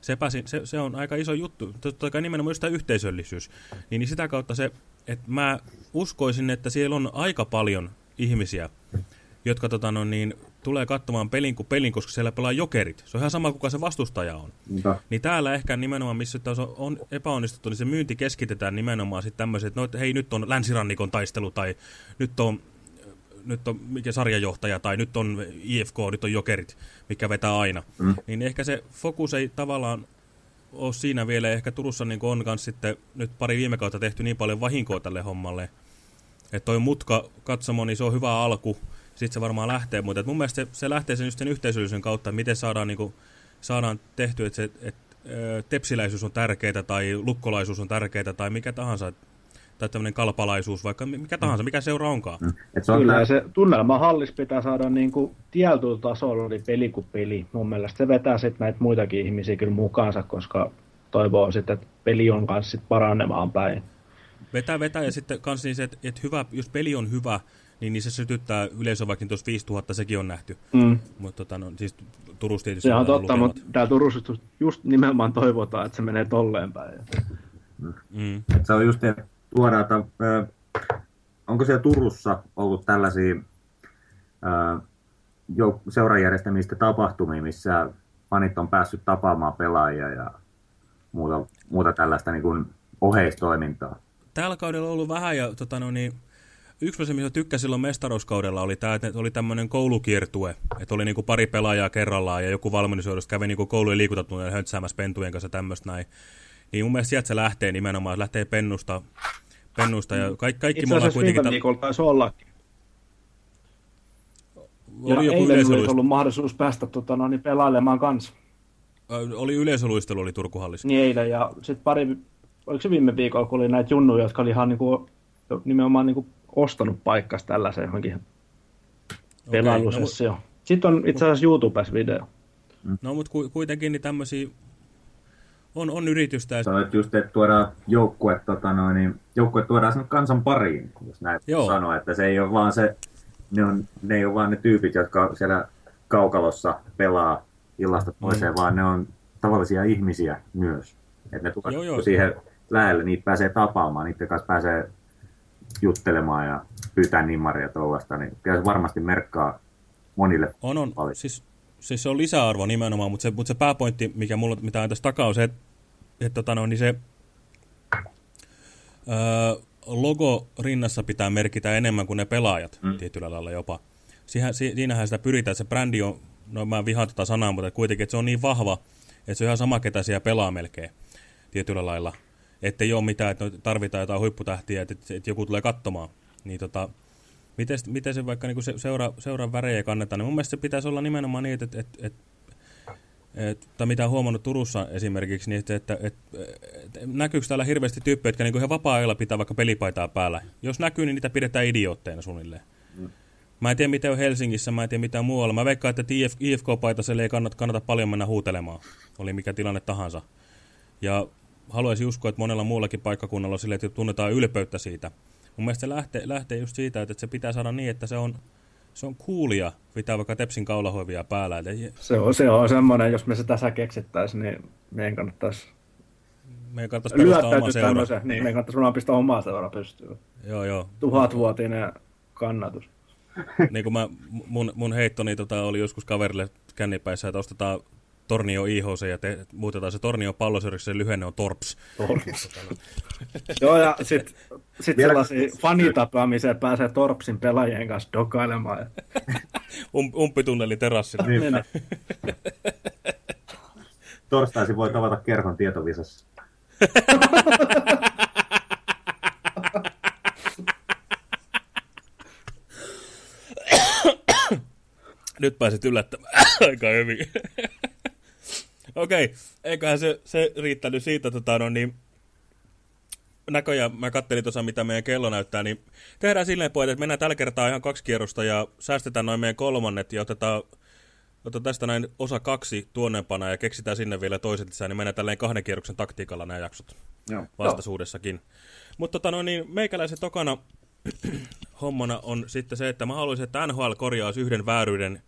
Se, pääsi, se, se on aika iso juttu. Totta kai nimenomaan just tämä yhteisöllisyys. Niin, niin sitä kautta se, että mä uskoisin, että siellä on aika paljon ihmisiä, jotka tota, no, niin, tulee katsomaan pelin kuin pelin, koska siellä pelaa jokerit. Se on ihan sama, kuka se vastustaja on. Mitä? Niin täällä ehkä nimenomaan, missä on epäonnistuttu, niin se myynti keskitetään nimenomaan sitten tämmöiset, että no, hei nyt on länsirannikon taistelu tai nyt on nyt on mikä sarjajohtaja tai nyt on IFK, nyt on jokerit, mikä vetää aina. Mm. Niin ehkä se fokus ei tavallaan ole siinä vielä. Ehkä Turussa niin on myös sitten nyt pari viime kautta tehty niin paljon vahinkoa tälle hommalle. Että toi mutka katsomo, niin se on hyvä alku. Sitten se varmaan lähtee, mutta mun mielestä se, se lähtee sen just sen yhteisöllisyyden kautta, miten saadaan, niin kuin, saadaan tehty, että, se, että tepsiläisyys on tärkeää tai lukkolaisuus on tärkeää tai mikä tahansa tai tämmöinen kalpalaisuus, vaikka mikä tahansa, mikä seura onkaan. Mm. Et se on kyllä, se tunnelma hallis pitää saada niin kuin tietyllä tasolla niin peli kuin peli. Mun mielestä se vetää sitten näitä muitakin ihmisiä kyllä mukaansa, koska toivoo sitten, että peli on kanssa sit paranemaan päin. Vetää, vetää ja sitten kans niin se, että, että hyvä, jos peli on hyvä, niin, niin se sytyttää yleisö, vaikka tuossa 5000 sekin on nähty. Mm. Mutta tota, no, siis Turussa tietysti Se on totta, mutta täällä Turussa just nimenomaan toivotaan, että se menee tolleen päin. Mm. Se on just, että tuodaan, että, äh, onko siellä Turussa ollut tällaisia äh, seurajärjestämistä tapahtumia, missä fanit on päässyt tapaamaan pelaajia ja muuta, muuta tällaista niin kuin oheistoimintaa? Tällä kaudella on ollut vähän ja tota, no niin, yksi asia, mitä tykkäsin silloin mestaruuskaudella, oli tämä, että oli tämmöinen koulukiertue. Että oli niinku pari pelaajaa kerrallaan ja joku valmennusjohdosta kävi niinku koulujen liikuntatunneilla höntsäämässä pentujen kanssa tämmöistä näin. Niin mun mielestä sieltä se lähtee nimenomaan, se lähtee pennusta, pennusta ja kaikki, kaikki me ollaan kuitenkin... Itse viikolla taisi ollakin. Oli ja joku eilen olisi ollut mahdollisuus päästä tota, no, niin pelailemaan kanssa. Oli yleisöluistelu, oli Turkuhallissa. Niin eilen, ja sitten pari, oliko se viime viikolla, kun oli näitä junnuja, jotka oli ihan niin kuin, nimenomaan niin kuin ostanut paikkas tällaisen johonkin okay, pelailusessio. No, sitten on itse asiassa YouTubessa video. No, mutta kuitenkin niin tämmöisiä on, on yritystä. Sä olet just, että tuodaan joukkue, tota noin, niin joukkue tuodaan sen kansan pariin, jos näin Joo. sanoa, että se ei ole vaan se, ne, on, ne ei ole vaan ne tyypit, jotka siellä kaukalossa pelaa illasta toiseen, mm. vaan ne on tavallisia ihmisiä myös. Että ne tulevat siihen lähelle, niitä pääsee tapaamaan, niiden kanssa pääsee juttelemaan ja pyytää nimmaria tuollaista, niin kyllä se varmasti merkkaa monille. On, on. Paljon. Siis siis se on lisäarvo nimenomaan, mutta se, mutta se pääpointti, mikä mulla, mitä on tässä takaa, on se, että, että tota no, niin se öö, logo rinnassa pitää merkitä enemmän kuin ne pelaajat mm. tietyllä lailla jopa. Siihen, siinähän sitä pyritään, että se brändi on, no mä vihaan tätä tota sanaa, mutta kuitenkin, että se on niin vahva, että se on ihan sama, ketä siellä pelaa melkein tietyllä lailla. Että ei ole mitään, että tarvitaan jotain huipputähtiä, että, että joku tulee katsomaan. Niin tota, miten, miten se vaikka niin se, seura, seuran värejä kannetaan, niin mun mielestä se pitäisi olla nimenomaan niin, että, että, että, että et, tai mitä on huomannut Turussa esimerkiksi, niin että, että, että, että näkyykö täällä hirveästi tyyppejä, jotka niin ihan vapaa-ajalla pitää vaikka pelipaitaa päällä. Jos näkyy, niin niitä pidetään idiootteina suunnilleen. Mm. Mä en tiedä, miten on Helsingissä, mä en tiedä mitään muualla. Mä veikkaan, että IF, IFK-paitaselle ei kannata, kannata paljon mennä huutelemaan, oli mikä tilanne tahansa. Ja haluaisin uskoa, että monella muullakin paikkakunnalla on sille, että tunnetaan ylpeyttä siitä. Mun mielestä se lähtee, lähtee just siitä, että se pitää saada niin, että se on, se on kuulia pitää vaikka Tepsin kaulahoivia päällä. Että... Se on, se on semmoinen, jos me se tässä keksittäisiin, niin meidän kannattaisi meidän kannattaisi perustaa oma seura. Niin, meidän kannattaisi varmaan pistää omaa seura pystyyn. Joo, joo. Tuhatvuotinen kannatus. niin kuin mä, mun, mun heittoni tota, oli joskus kaverille kännipäissä, että ostetaan Tornio IHC ja te, muutetaan se Tornio pallosyrjäksi, se lyhenne on Torps. Torps. Joo, ja sitten sit Vielä... sellaisia fanitapaamiseen pääsee Torpsin pelaajien kanssa dokailemaan. um, umpitunneli terassilla. Niin. Torstaisin voi tavata kerhon tietovisassa. Nyt pääsit yllättämään aika hyvin. Okei, okay. eiköhän se, se riittänyt siitä, tota, no, niin, näköjään mä kattelin tuossa, mitä meidän kello näyttää, niin tehdään silleen pojat, että mennään tällä kertaa ihan kaksi kierrosta ja säästetään noin meidän kolmannet ja otetaan, otetaan tästä näin osa kaksi tuonnepana ja keksitään sinne vielä toiset lisää, niin mennään tälleen kahden kierroksen taktiikalla nämä jaksot Joo. vastaisuudessakin. Mutta tota, no, niin, meikäläisen tokana hommana on sitten se, että mä haluaisin, että NHL korjaisi yhden vääryyden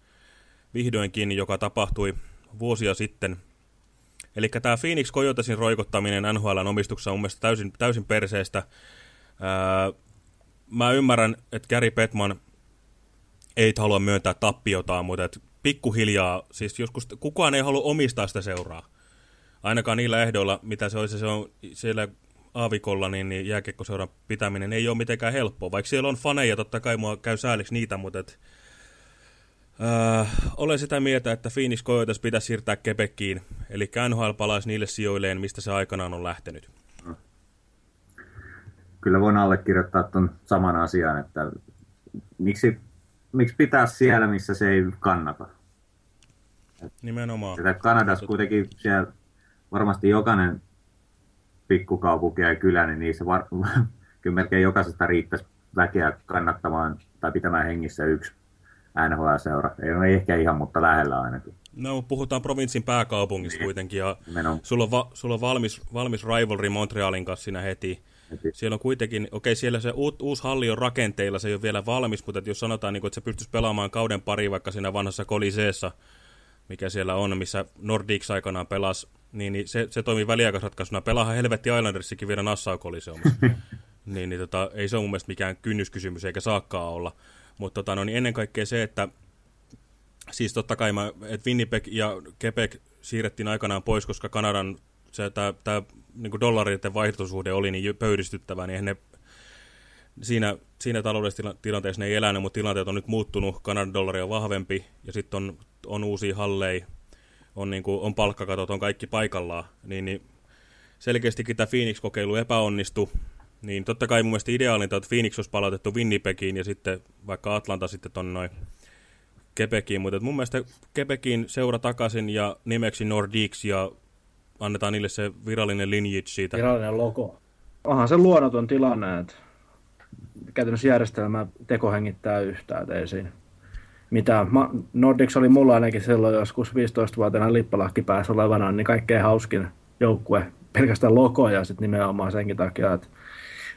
vihdoinkin, joka tapahtui vuosia sitten Eli tämä Phoenix Coyotesin roikottaminen NHLn omistuksessa on mun täysin, täysin perseestä. Ää, mä ymmärrän, että Gary Petman ei halua myöntää tappiotaan, mutta et pikkuhiljaa, siis joskus kukaan ei halua omistaa sitä seuraa. Ainakaan niillä ehdoilla, mitä se olisi, se on siellä aavikolla, niin, niin jääkiekkoseuran pitäminen ei ole mitenkään helppoa. Vaikka siellä on faneja, totta kai mua käy sääliksi niitä, mutta et, Öö, olen sitä mieltä, että Phoenix Coyotes pitäisi siirtää Quebeciin, eli NHL palaisi niille sijoilleen, mistä se aikanaan on lähtenyt. Kyllä voin allekirjoittaa tuon saman asian, että miksi, miksi pitää siellä, missä se ei kannata. Nimenomaan. Sitä Kanadassa kuitenkin siellä varmasti jokainen pikkukaupunki ja kylä, niin niissä var, kyllä melkein jokaisesta riittäisi väkeä kannattamaan tai pitämään hengissä yksi NHL-seura. Ei ole ehkä ihan, mutta lähellä ainakin. No, puhutaan provinssin pääkaupungista niin. kuitenkin, ja sulla on, va, sulla on valmis, valmis rivalry Montrealin kanssa siinä heti. heti. Siellä on kuitenkin, okei, siellä se uut, uusi halli on rakenteilla, se ei ole vielä valmis, mutta jos sanotaan, niin kuin, että se pystyisi pelaamaan kauden pari vaikka siinä vanhassa koliseessa, mikä siellä on, missä Nordics aikanaan pelasi, niin, niin se, se toimii väliaikaisratkaisuna. Pelaahan Helvetti Islandersikin vielä Nassau koliseumassa. niin, niin tota, ei se ole mun mielestä mikään kynnyskysymys, eikä saakkaa olla. Mutta tota, no, niin ennen kaikkea se, että siis totta kai mä, että Winnipeg ja Quebec siirrettiin aikanaan pois, koska Kanadan tää, niin dollareiden vaihtosuhde oli niin pöydistyttävä, niin ne siinä, siinä taloudellisessa tilanteessa ne ei elänyt, mutta tilanteet on nyt muuttunut, Kanadan dollari on vahvempi ja sitten on, on uusia halleja, on, niin kuin, on palkkakatot, on kaikki paikallaan, niin, niin selkeästikin tämä Phoenix-kokeilu epäonnistui, niin totta kai mun mielestä ideaalinta, että Phoenix olisi palautettu Winnipegiin ja sitten vaikka Atlanta sitten tuonne noin Quebeciin, mutta mun mielestä Quebeciin seura takaisin ja nimeksi Nordiques ja annetaan niille se virallinen lineage siitä. Virallinen logo. Onhan se luonnoton tilanne, että käytännössä järjestelmä tekohengittää yhtään, ei siinä mitä. Nordics oli mulla ainakin silloin joskus 15-vuotiaana lippalahki päässä olevana, niin kaikkein hauskin joukkue pelkästään logo ja sitten nimenomaan senkin takia, että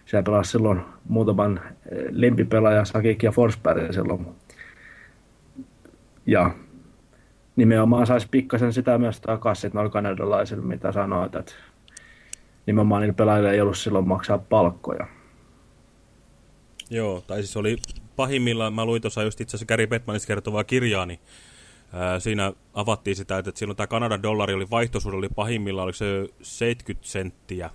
siellä pelasi silloin muutaman eh, lempipelaaja, Sakik ja Forsberg silloin. Ja nimenomaan saisi pikkasen sitä myös takaisin noilla kanadalaisilla, mitä sanoit, että nimenomaan niillä pelaajilla ei ollut silloin maksaa palkkoja. Joo, tai siis oli pahimmillaan, mä luin tuossa just itse asiassa Gary Bettmanista kertovaa kirjaa, niin ää, siinä avattiin sitä, että silloin tämä Kanadan dollari oli vaihtosuhde, oli pahimmillaan, oliko se 70 senttiä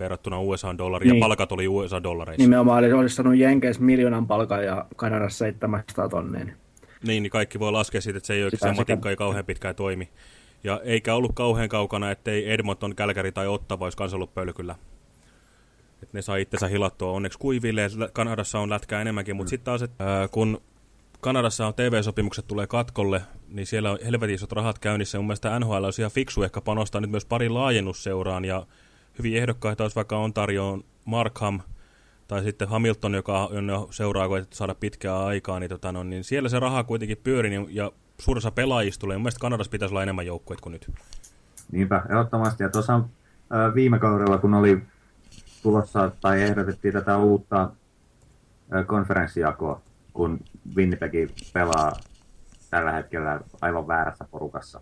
verrattuna USA-dollariin, niin. ja palkat oli USA-dollareissa. Nimenomaan, eli olisi sanonut Jenkeissä miljoonan palkan ja Kanadassa 700 tonnia. Niin. niin, kaikki voi laskea siitä, että se ei ole se matikka ei kauhean pitkään toimi. Ja eikä ollut kauhean kaukana, ettei Edmonton, Kälkäri tai Ottava olisi kanssa ollut pölkyllä. Että ne saa itsensä hilattua onneksi kuiville, Kanadassa on lätkää enemmänkin, mutta mm. sitten taas, että kun Kanadassa on TV-sopimukset tulee katkolle, niin siellä on helvetin isot rahat käynnissä. Mun mielestä NHL olisi ihan fiksu ehkä panostaa nyt myös pari laajennusseuraan ja hyvin ehdokkaita olisi vaikka Ontarioon Markham tai sitten Hamilton, joka on seuraa koetettu saada pitkää aikaa, niin, tota, no, niin siellä se raha kuitenkin pyöri, niin, ja suurissa pelaajista tulee. Mielestäni Kanadassa pitäisi olla enemmän joukkueita kuin nyt. Niinpä, ehdottomasti. Ja tuossa viime kaudella, kun oli tulossa tai ehdotettiin tätä uutta konferenssijakoa, kun Winnipeg pelaa tällä hetkellä aivan väärässä porukassa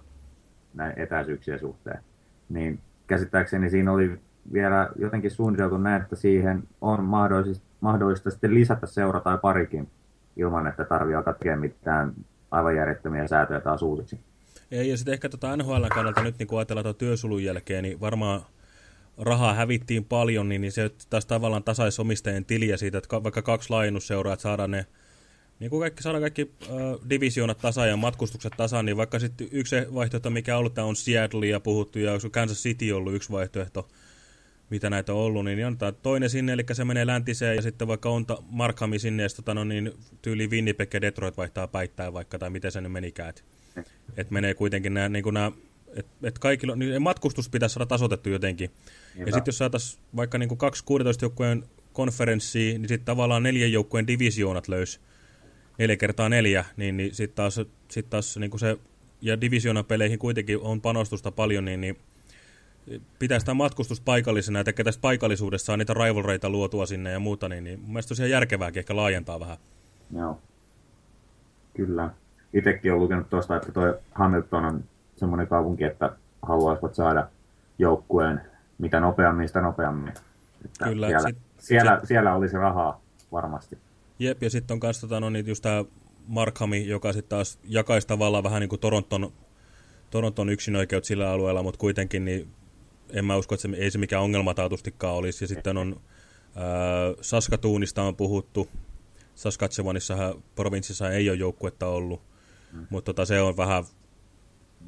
näin etäisyyksien suhteen, niin käsittääkseni siinä oli vielä jotenkin suunniteltu näin, että siihen on mahdollista, mahdollista sitten lisätä seura tai parikin ilman, että tarvii alkaa tekemään mitään aivan järjettömiä säätöjä taas uusiksi. Ja, ja sitten ehkä tota NHL kannalta nyt niin kun ajatellaan tuon työsulun jälkeen, niin varmaan rahaa hävittiin paljon, niin, niin se taas tavallaan tasaisi omistajien tiliä siitä, että vaikka kaksi laajennusseuraa, että saadaan ne niin kuin kaikki, saadaan kaikki äh, divisioonat tasaan ja matkustukset tasaan, niin vaikka sitten yksi vaihtoehto, mikä on ollut, tämä on Seattle ja puhuttu, ja Kansas City ollut yksi vaihtoehto, mitä näitä on ollut, niin antaa toinen sinne, eli se menee läntiseen, ja sitten vaikka on Markhami sinne, ja tota, no, niin tyyli Winnipeg ja Detroit vaihtaa päittäin vaikka, tai miten se nyt menikään. Että et menee kuitenkin nämä, niin nämä että et kaikilla, niin matkustus pitäisi saada tasoitettu jotenkin. Niinpä. Ja sitten jos saataisiin vaikka niin kuin kaksi 16 joukkueen konferenssia, niin sitten tavallaan neljän joukkueen divisioonat löys neljä kertaa neljä, niin, niin sitten taas, sit taas niin kuin se, ja divisionapeleihin kuitenkin on panostusta paljon, niin, niin pitää sitä matkustus paikallisena ja tekee tästä paikallisuudessaan niitä rivalreita luotua sinne ja muuta, niin, niin mun mielestä tosiaan järkevääkin ehkä laajentaa vähän. Joo, kyllä. Itsekin olen lukenut tuosta, että tuo Hamilton on semmoinen kaupunki, että haluaisivat saada joukkueen mitä nopeammin, sitä nopeammin. Että Kyllä. Siellä, sit, siellä, sit, siellä olisi rahaa varmasti. Jep, ja sitten on myös tota, no, niin just tämä Markhami, joka sitten taas jakaisi tavallaan vähän niin kuin Toronton, Toronton yksinoikeut sillä alueella, mutta kuitenkin niin en mä usko, että se, ei se mikään ongelma taatustikaan olisi. Ja sitten on ää, Saskatuunista on puhuttu. Saskatchewanissa provinssissa ei ole joukkuetta ollut, mm. mutta tota, se on vähän,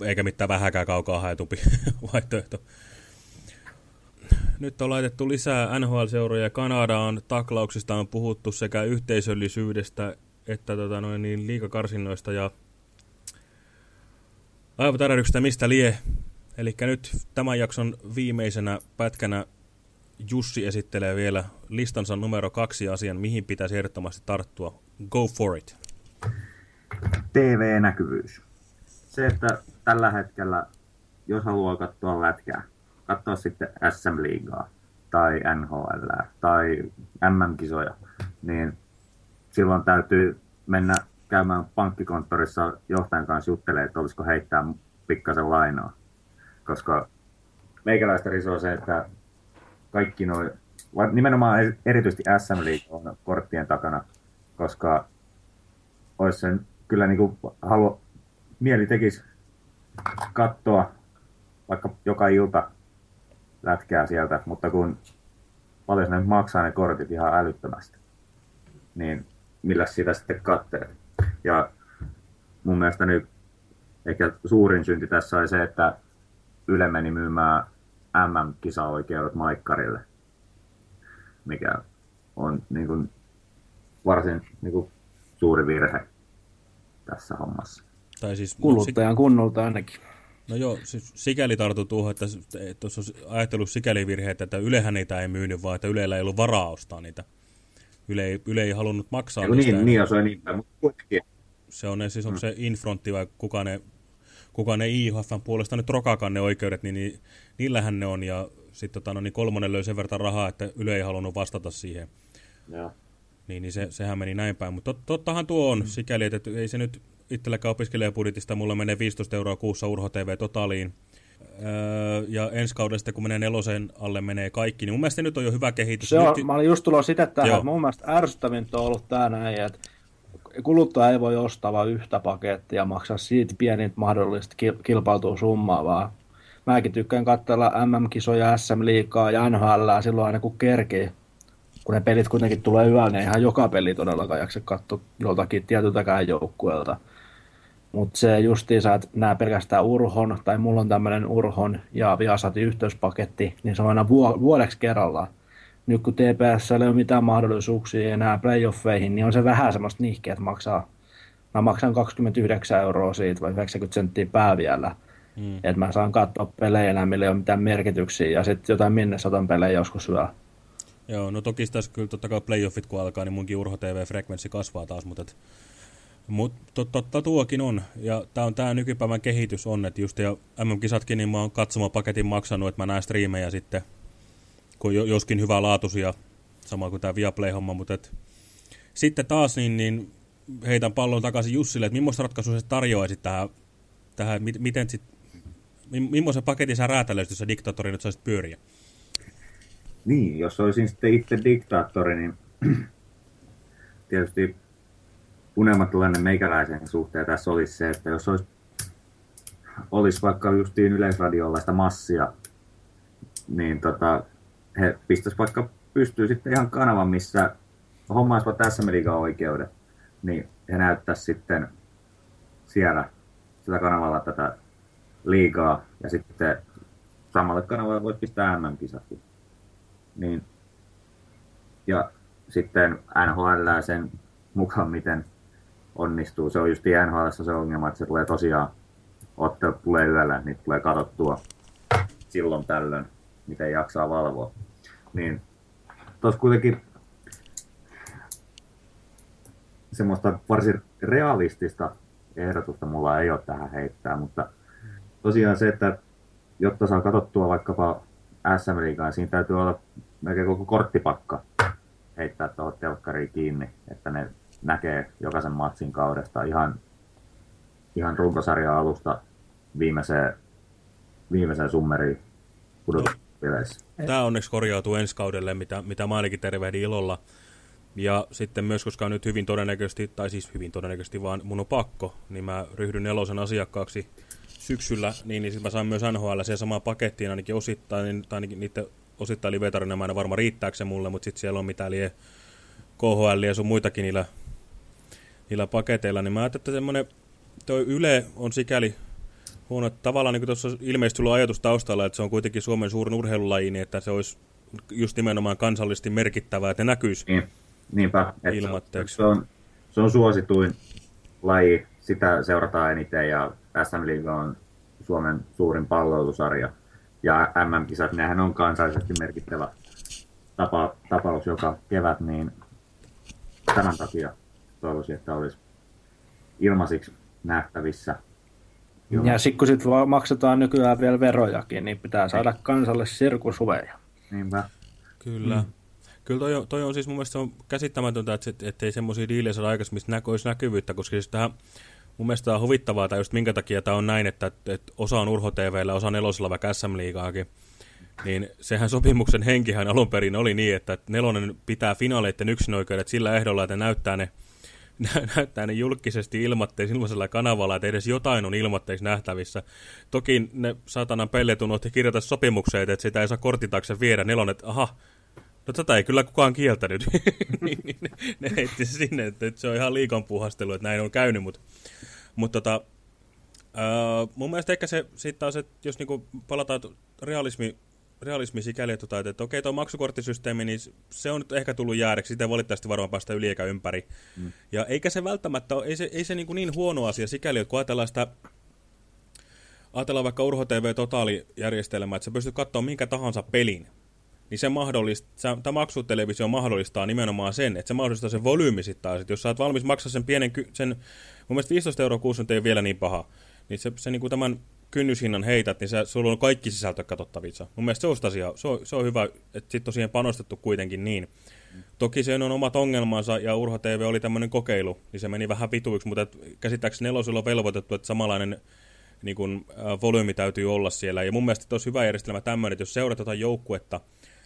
eikä mitään vähäkään kaukaa haetumpi vaihtoehto. Nyt on laitettu lisää NHL-seuroja. Kanadaan taklauksista on puhuttu sekä yhteisöllisyydestä että tota noin, niin liikakarsinnoista ja aivotärähdyksestä mistä lie. Eli nyt tämän jakson viimeisenä pätkänä Jussi esittelee vielä listansa numero kaksi asian, mihin pitäisi ehdottomasti tarttua. Go for it. TV-näkyvyys. Se, että tällä hetkellä, jos haluaa katsoa lätkää, katsoa sitten SM-liigaa tai NHL tai MM-kisoja, niin silloin täytyy mennä käymään pankkikonttorissa johtajan kanssa juttelemaan, että olisiko heittää pikkasen lainaa. Koska meikäläistä risoo se, että kaikki noin, nimenomaan erityisesti SM League on korttien takana, koska olisi sen kyllä niin kuin halu, mieli tekisi katsoa vaikka joka ilta lätkää sieltä, mutta kun paljon ne maksaa ne kortit ihan älyttömästi, niin millä sitä sitten kattelet. Ja mun mielestä nyt ehkä suurin synti tässä oli se, että Yle meni myymään MM-kisaoikeudet Maikkarille, mikä on niin kuin varsin niin kuin suuri virhe tässä hommassa. Tai siis, Kuluttajan kunnolta ainakin. No joo, siis sikäli tartu tuohon, että tuossa on ajatellut sikäli virheet, että Ylehän niitä ei myynyt, vaan että Ylellä ei ollut varaa ostaa niitä. Yle ei, Yle ei halunnut maksaa Eiku niistä. Niin, niin se on niin, mutta kuitenkin. Se on, siis onko mm. se Infrontti vai kuka ne, kuka ne IHFn puolesta nyt rokakaan ne oikeudet, niin, niin niillähän ne on. Ja sitten tota, no, niin kolmonen löi sen verran rahaa, että Yle ei halunnut vastata siihen. Ja. Niin, niin se, sehän meni näin päin. Mutta tot, tottahan tuo on mm. sikäli, että ei se nyt itselläkään opiskelijapudjetista mulla menee 15 euroa kuussa Urho TV Totaaliin. Öö, ja ensi kaudesta, kun menee nelosen alle, menee kaikki, niin mun mielestä nyt on jo hyvä kehitys. Se on, nyt... Mä olin just tullut sitä tähän, että mun mielestä ärsyttävintä on ollut tämä näin, että kuluttaja ei voi ostaa vain yhtä pakettia ja maksaa siitä pienintä mahdollista kilpautua summaa, vaan mäkin tykkään katsella MM-kisoja, SM-liikaa ja NHL silloin aina kun kerkii. Kun ne pelit kuitenkin tulee yöllä, niin ihan joka peli todellakaan jaksa katsoa joltakin tietyltäkään joukkueelta. Mutta se justiinsa, että nämä pelkästään Urhon, tai mulla on tämmöinen Urhon ja Viasatin yhteyspaketti, niin se on aina vuodeksi kerrallaan. Nyt kun TPS ei ole mitään mahdollisuuksia enää playoffeihin, niin on se vähän semmoista nihkeä, että maksaa, mä maksan 29 euroa siitä vai 90 senttiä pää vielä. Mm. Että mä saan katsoa pelejä enää, millä ei ole mitään merkityksiä, ja sitten jotain minne satan pelejä joskus hyvää. Joo, no toki tässä kyllä totta kai playoffit kun alkaa, niin munkin Urho TV-frekvenssi kasvaa taas, mutta et, mut, tot, totta tuokin on. Ja tää on tää nykypäivän kehitys on, että just ja MM-kisatkin, niin mä oon katsomapaketin maksanut, että mä näen striimejä sitten, kun jo, joskin hyvä laatuisia, sama kuin tää Viaplay-homma, mutta et, sitten taas niin, niin heitän pallon takaisin Jussille, että millaista ratkaisua se tarjoaisi tähän, tähän miten sit, millaisen paketin sä räätälöisit, jos sä diktaattori nyt saisit pyöriä? Niin, jos olisin sitten itse diktaattori, niin tietysti unelmatilanne meikäläisen suhteen tässä olisi se, että jos olisi, olisi vaikka justiin yleisradiolla sitä massia, niin tota, he pistäisi vaikka pystyy sitten ihan kanavan, missä hommaisivat tässä mediikan oikeudet, niin he näyttäisi sitten siellä sillä kanavalla tätä liigaa ja sitten samalle kanavalle voisi pistää MM-kisatkin. Niin, ja sitten NHL sen mukaan, miten onnistuu. Se on just NHL se ongelma, että se tulee tosiaan, ottelu tulee yöllä, niin tulee katsottua silloin tällöin, miten jaksaa valvoa. Niin tuossa kuitenkin semmoista varsin realistista ehdotusta mulla ei ole tähän heittää, mutta tosiaan se, että jotta saa katsottua vaikkapa SM Liigaa, siinä täytyy olla melkein koko korttipakka heittää tuohon telkkariin kiinni, että ne näkee jokaisen matsin kaudesta ihan, ihan runkosarjan alusta viimeiseen, viimeiseen summeriin pudotuspeleissä. Tämä onneksi korjautuu ensi kaudelle, mitä, mitä mä ainakin tervehdin ilolla. Ja sitten myös, koska nyt hyvin todennäköisesti, tai siis hyvin todennäköisesti vaan mun on pakko, niin mä ryhdyn nelosen asiakkaaksi syksyllä, niin, niin mä saan myös NHL se sama pakettiin ainakin osittain, niin, tai ainakin niiden osittain livetarina, mä en varma riittääkö se mulle, mutta sitten siellä on mitä lie KHL ja sun muitakin niillä, niillä paketeilla, niin mä ajattelin, että semmoinen, toi Yle on sikäli huono, että tavallaan niin tuossa ilmeisesti tullut ajatus taustalla, että se on kuitenkin Suomen suurin urheilulaji, niin että se olisi just nimenomaan kansallisesti merkittävää, että ne näkyisi niin, niinpä, ilmatteeksi. Se on, se on suosituin laji, sitä seurataan eniten ja SM Liiga on Suomen suurin palloilusarja. Ja MM-kisat, nehän on kansallisesti merkittävä tapa, tapaus joka kevät, niin tämän takia toivoisin, että olisi ilmaisiksi nähtävissä. Ilma. Ja sitten kun sit maksetaan nykyään vielä verojakin, niin pitää saada kansalle sirkusuveja. Niinpä. Kyllä. Mm. Kyllä toi on, toi on siis mun mielestä on käsittämätöntä, että, että ei semmoisia diilejä saada aikaisemmin, mistä näkö, olisi näkyvyyttä, koska siis tähän mun mielestä tämä on huvittavaa, tai just minkä takia tämä on näin, että, että osa on Urho TVllä, osa nelosella vaikka SM-liigaakin. Niin sehän sopimuksen henkihän alun perin oli niin, että nelonen pitää finaaleiden yksinoikeudet sillä ehdolla, että näyttää ne, näyttää ne julkisesti ilmatteeksi ilmaisella kanavalla, että edes jotain on ilmatteeksi nähtävissä. Toki ne saatanan pellet unohti kirjata sopimukseen, että sitä ei saa kortitakse viedä. Nelonen, että aha, No tätä ei kyllä kukaan kieltänyt. niin, niin, ne, heitti sinne, että, se on ihan liikan puhastelu, että näin on käynyt, mutta mutta tota, ää, mun mielestä ehkä se sitten taas, että jos niinku palataan realismi, realismi sikäli, että, tota, että okei, tuo maksukorttisysteemi, niin se on nyt ehkä tullut jäädäksi, sitä valitettavasti varmaan päästä yli eikä ympäri. Mm. Ja eikä se välttämättä ole, ei se, ei se niin, niin huono asia sikäli, että kun ajatellaan sitä, ajatellaan vaikka Urho TV Totaali-järjestelmää, että sä pystyt katsoa minkä tahansa pelin, niin se mahdollistaa, tämä maksutelevisio mahdollistaa nimenomaan sen, että se mahdollistaa sen volyymi sitten taas. Että jos sä oot valmis maksaa sen pienen, sen, mun mielestä 15 euroa kuussa ei ole vielä niin paha, niin se, se niin kuin tämän kynnyshinnan heität, niin se, sulla on kaikki sisältö katsottavissa. Mun mielestä se on, asia, se on, se on hyvä, että sitten tosiaan panostettu kuitenkin niin. Toki se on omat ongelmansa ja Urho TV oli tämmöinen kokeilu, niin se meni vähän vituiksi, mutta käsittääkseni nelosilla on velvoitettu, että samanlainen niin kun, äh, volyymi täytyy olla siellä. Ja mun mielestä olisi hyvä järjestelmä tämmöinen, että jos seurataan joukkuetta,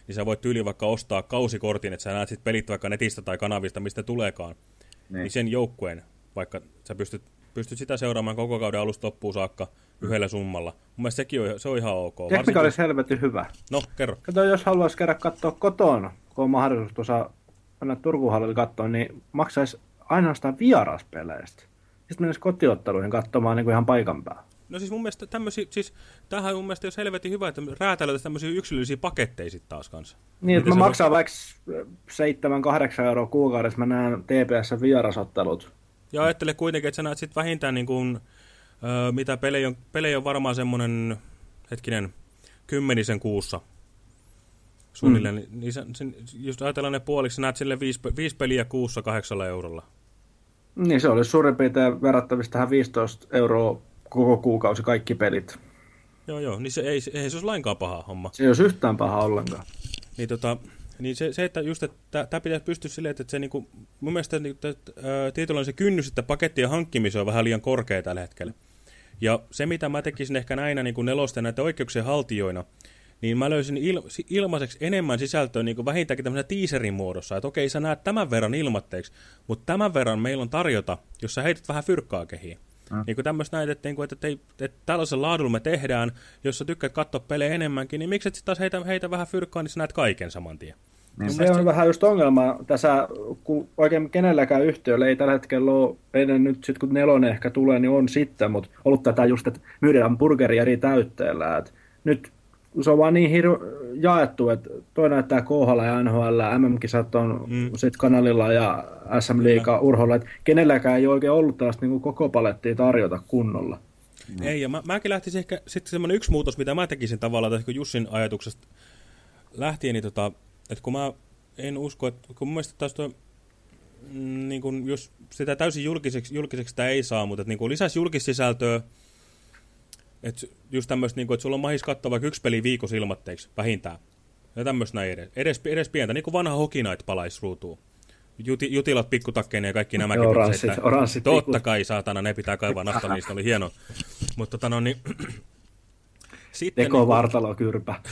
niin sä voit tyyli vaikka ostaa kausikortin, että sä näet sit pelit vaikka netistä tai kanavista, mistä tuleekaan. Niin. niin sen joukkueen, vaikka sä pystyt, pystyt sitä seuraamaan koko kauden alusta loppuun saakka yhdellä summalla. Mun mielestä sekin on, se on ihan ok. Tiedätkö, mikä olisi helvetin hyvä? No, kerro. Kato, jos haluaisi käydä katsoa kotona, kun on mahdollisuus tuossa mennä Turkuun hallille katsoa, niin maksaisi ainoastaan vieraspeleistä. Sitten menisi kotiotteluihin katsomaan niin kuin ihan paikan päällä. No siis mun mielestä tämmöisiä, siis tämähän on mun mielestä jos helvetin hyvä, että räätälöitä tämmöisiä yksilöllisiä paketteja sitten taas kanssa. Niin, että mä maksan vaikka 7-8 euroa kuukaudessa, mä näen TPS vierasottelut. Ja ajattele kuitenkin, että sä näet sitten vähintään niin kuin, ö, mitä pelejä on, pelejä on varmaan semmoinen, hetkinen, kymmenisen kuussa. suunnilleen, mm. niin, niin just ajatellaan ne puoliksi, näet sille viisi, viisi peliä kuussa kahdeksalla eurolla. Niin se olisi suurin piirtein verrattavissa tähän 15 euroa koko kuukausi kaikki pelit. Joo, joo, niin se ei, ei se olisi lainkaan paha homma. Se ei olisi yhtään paha ollenkaan. Niin, tota, niin se, se, että just, että tämä pitäisi pystyä silleen, että se niinku, mun mielestä niin, että, ää, tietynlainen se kynnys, että pakettien hankkimiseen on vähän liian korkea tällä hetkellä. Ja se, mitä mä tekisin ehkä näinä niin kuin nelosten näitä oikeuksien haltijoina, niin mä löysin il, ilmaiseksi enemmän sisältöä niin kuin vähintäänkin tämmöisen teaserin muodossa, että okei, sä näet tämän verran ilmatteeksi, mutta tämän verran meillä on tarjota, jos sä heität vähän fyrkkaa kehiin. Mm. Niin kuin tämmöistä näin, että, että, että, että, että tällaisen laadulla me tehdään, jos sä tykkäät katsoa pelejä enemmänkin, niin miksi et sitten taas heitä, heitä vähän fyrkkaa, niin sä näet kaiken saman tien. Niin. Se on se... vähän just ongelma tässä, kun oikein kenelläkään yhtiöllä ei tällä hetkellä ole, ennen nyt sit kun nelonen ehkä tulee, niin on sitten, mutta ollut tätä just, että myydään burgeri eri täytteellä. Et nyt se on vaan niin hiru, jaettu, että toi näyttää KHL ja NHL, MM-kisat on mm. sit kanalilla ja SM Liiga urholla, että kenelläkään ei oikein ollut tällaista niin koko palettia tarjota kunnolla. Mm. Ei, ja mä, mäkin lähtisin ehkä sitten semmoinen yksi muutos, mitä mä tekisin tavallaan, tässä Jussin ajatuksesta lähtien, niin tota, että kun mä en usko, että kun mun mielestä taas tuo, mm, niin kun, jos sitä täysin julkiseksi, julkiseksi sitä ei saa, mutta että niin lisäisi julkissisältöä, että just tämmöistä, niin kuin, että sulla on mahis katsoa vaikka yksi peli viikossa ilmatteeksi, vähintään. Ja tämmöistä näin edes. edes. Edes pientä, niin kuin vanha Hokinait palaisi ruutuun. Juti, jutilat pikkutakkeineen ja kaikki nämäkin. Oranssit, oranssit Totta kai, saatana, ne pitää kaivaa nafta, niistä oli hieno. Mutta tota no niin... Sitten Teko niin, vartalokyrpä.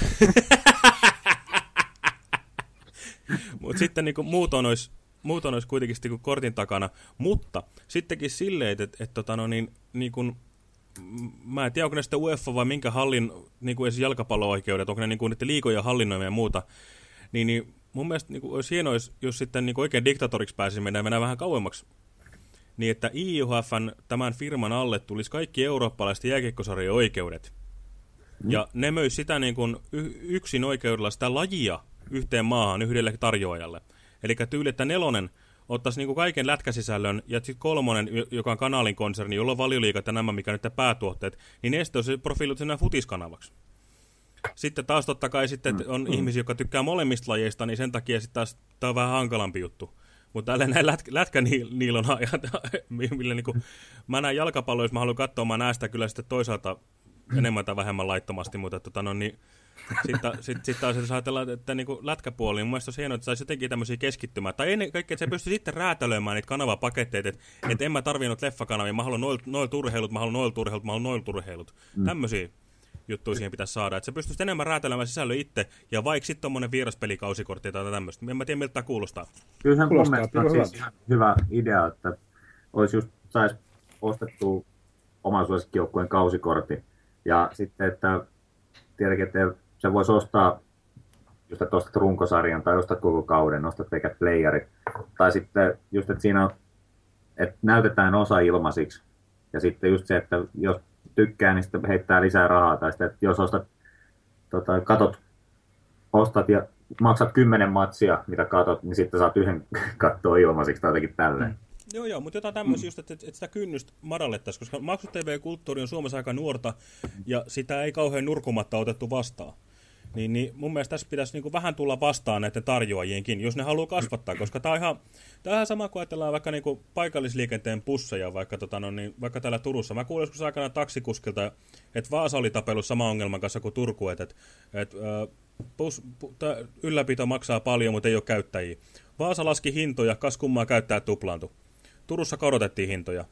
Mutta sitten niin kuin, muutoin olisi muutoin olisi kuitenkin niin kuin kortin takana, mutta sittenkin silleen, että, että, että tota, no, niin, niin kuin, mä en tiedä, onko ne sitten UEFA vai minkä hallin, niin kuin jalkapallo-oikeudet, onko ne niin kuin niiden liikoja hallinnoimia ja muuta, niin, niin mun mielestä niin kuin, olisi hienoa, jos sitten niin kuin oikein diktatoriksi pääsisi mennä, mennä vähän kauemmaksi. Niin, että IUHFn tämän firman alle tulisi kaikki eurooppalaiset jääkiekkosarjojen oikeudet. Mm. Ja ne möisi sitä niin kuin yksin oikeudella sitä lajia yhteen maahan yhdelle tarjoajalle. Eli tyyli, että nelonen ottaisi niin kuin kaiken lätkäsisällön ja sitten kolmonen, joka on kanaalin konserni, jolla on valioliikat ja nämä, mikä nyt päätuotteet, niin ne olisi profiilut sinne futiskanavaksi. Sitten taas totta kai sitten on mm. ihmisiä, jotka tykkää molemmista lajeista, niin sen takia sitten taas tämä on vähän hankalampi juttu. Mutta tällä näin lätkä, lätkäniilon millä niin kuin, mä näen jalkapalloa, jos mä haluan katsoa, mä näen sitä kyllä sitten toisaalta enemmän tai vähemmän laittomasti, mutta tota, no, niin, sitten sit, sit taas jos ajatellaan, että niin lätkäpuoli, niin mun mielestä olisi hienoa, että saisi jotenkin tämmöisiä keskittymään. Tai ennen kaikkea, että se pystyy sitten räätälöimään niitä kanavapaketteita, että, että en mä tarvinnut leffakanavia, mä haluan noilta noil urheilut, mä haluan noilta urheilut, mä haluan noilta urheilut. Mm. Tämmöisiä juttuja siihen pitäisi saada. Että se pystyisi enemmän räätälöimään sisällön itse, ja vaikka sitten tuommoinen vieraspelikausikortti tai tämmöistä. En mä tiedä, miltä tämä kuulostaa. Kyllähän kuulostaa, mun mielestä on siis hyvä idea, että olisi just, saisi ostettua oman suosikkijoukkueen kausikortti. Ja sitten, että tietenkin, että se voisi ostaa just, että ostat runkosarjan tai ostat koko kauden, ostat pelkät playerit. Tai sitten just, että siinä on, että näytetään osa ilmaisiksi. Ja sitten just se, että jos tykkää, niin sitten heittää lisää rahaa. Tai sitten, että jos ostat, tota, katot, ostat ja maksat kymmenen matsia, mitä katot, niin sitten saat yhden kattoa ilmaisiksi tai jotenkin tälleen. Mm. Joo, joo, mutta jotain tämmöisiä mm. just, että, että sitä kynnystä madallettaisiin, koska maksu TV-kulttuuri on Suomessa aika nuorta ja sitä ei kauhean nurkumatta otettu vastaan. Niin, niin mun mielestä tässä pitäisi niin kuin vähän tulla vastaan näiden tarjoajienkin, jos ne haluaa kasvattaa, koska tämä on ihan, tämä on ihan sama kuin ajatellaan vaikka niin kuin paikallisliikenteen pusseja, vaikka, tota, no, niin, vaikka täällä Turussa. Mä kuulin joskus aikana taksikuskilta, että Vaasa oli tapellut sama ongelman kanssa kuin Turku, että, että, että bus, ylläpito maksaa paljon, mutta ei ole käyttäjiä. Vaasa laski hintoja, kas kummaa käyttää tuplaantu. Turussa korotettiin hintoja.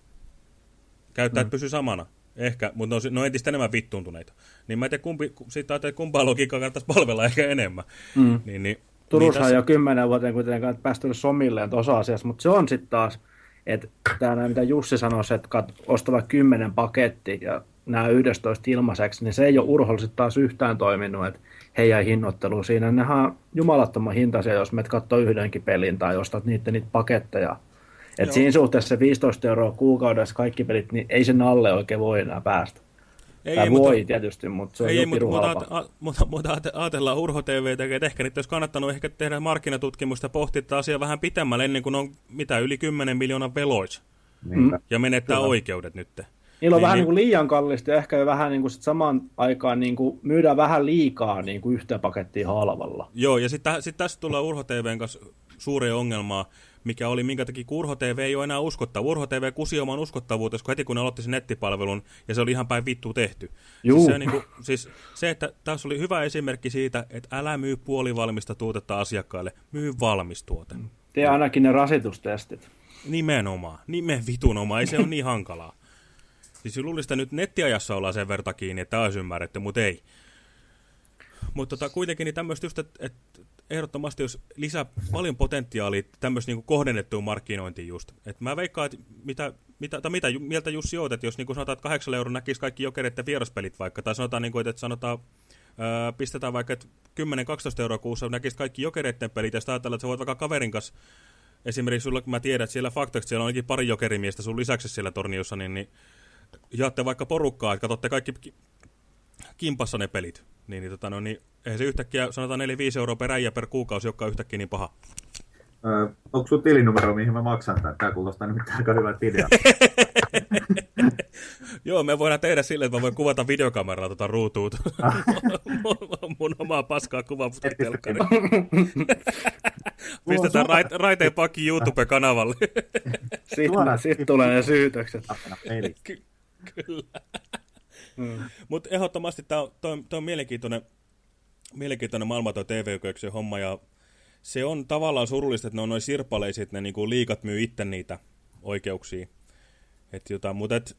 Käyttäjät mm. pysy samana. Ehkä, mutta ne on, ne on entistä enemmän vittuuntuneita. Niin mä en tiedä, kumpi, siitä että kumpaa logiikkaa kannattaisi palvella ehkä enemmän. Mm. Niin, niin, Turussa niin tässä... jo kymmenen vuoteen kuitenkaan päästy somilleen tuossa asiassa, mutta se on sitten taas, että tämä mitä Jussi sanoi, että kat, ostava kymmenen paketti ja nämä 11 ilmaiseksi, niin se ei ole urhollisesti taas yhtään toiminut, että heidän hinnoittelu siinä. Nehän on jumalattoman hintaisia, jos menet katsoo yhdenkin pelin tai ostat niitä, niitä paketteja et siinä suhteessa se 15 euroa kuukaudessa kaikki pelit, niin ei sen alle oikein voi enää päästä. Ei, tai voi mutta, tietysti, mutta se on ei, mutta, mutta, mutta, mutta ajatellaan Urho TV, että ehkä nyt olisi kannattanut ehkä tehdä markkinatutkimusta ja pohtia tätä asiaa vähän pitemmälle ennen kuin on mitä yli 10 miljoonan velois. Mm. Ja menettää Kyllä. oikeudet nyt. Niillä on Niin, vähän niin. niin kuin liian kallista ja ehkä jo vähän niin kuin sit samaan aikaan niin kuin myydään vähän liikaa niin kuin yhteen pakettiin halvalla. Joo, ja sitten sit tässä tullaan Urho TVn kanssa suureen ongelmaa, mikä oli, minkä takia kun Urho TV ei ole enää uskottava. Urho TV kusi oman uskottavuutensa, kun heti kun ne aloitti sen nettipalvelun, ja se oli ihan päin vittu tehty. Juu. Siis se, niin kuin, siis se, että tässä oli hyvä esimerkki siitä, että älä myy puolivalmista tuotetta asiakkaille, myy valmis tuote. Tee ainakin ne rasitustestit. Nimenomaan, nimen vitun oma, ei se ole niin hankalaa. Siis luulisin, että nyt nettiajassa ollaan sen verta kiinni, että tämä olisi ymmärretty, mutta ei. Mutta tota, kuitenkin niin tämmöistä just, että, että ehdottomasti jos lisää paljon potentiaalia tämmöistä niin kohdennettuun markkinointiin just. Et mä veikkaan, että mitä, mitä, tai mitä mieltä Jussi oot, että jos niin sanotaan, että 8 euroa näkisi kaikki jokereiden vieraspelit vaikka, tai sanotaan, niin kuin, että sanotaan, ää, pistetään vaikka, että 10-12 euroa kuussa näkisi kaikki jokereiden pelit, ja sitten ajatellaan, että sä voit vaikka kaverin kanssa esimerkiksi sulla, kun mä tiedän, että siellä faktaksi siellä on ainakin pari jokerimiestä sun lisäksi siellä torniossa, niin, niin jaatte vaikka porukkaa, että katsotte kaikki ki- kimpassa ne pelit. Niin, niin, tota, no, niin eihän se yhtäkkiä, sanotaan 4-5 euroa per äijä per kuukausi, joka on yhtäkkiä niin paha. Öö, onko sun tilinumero, mihin mä maksan tämän? Tämä kuulostaa nimittäin aika hyvältä idea. Joo, me voidaan tehdä silleen, että mä voin kuvata videokameralla tota ruutuut. Mun omaa paskaa kuvaa telkkari. Pistetään rait, raiteen pakki YouTube-kanavalle. Sitten sit tulee ne syytökset. Ky- Kyllä. Mutta ehdottomasti tämä on, toi, toi on mielenkiintoinen, mielenkiintoinen maailma tuo tv homma ja se on tavallaan surullista, että ne on noin sirpaleiset, ne niinku liikat myy itse niitä oikeuksia. Et jota, mutta et,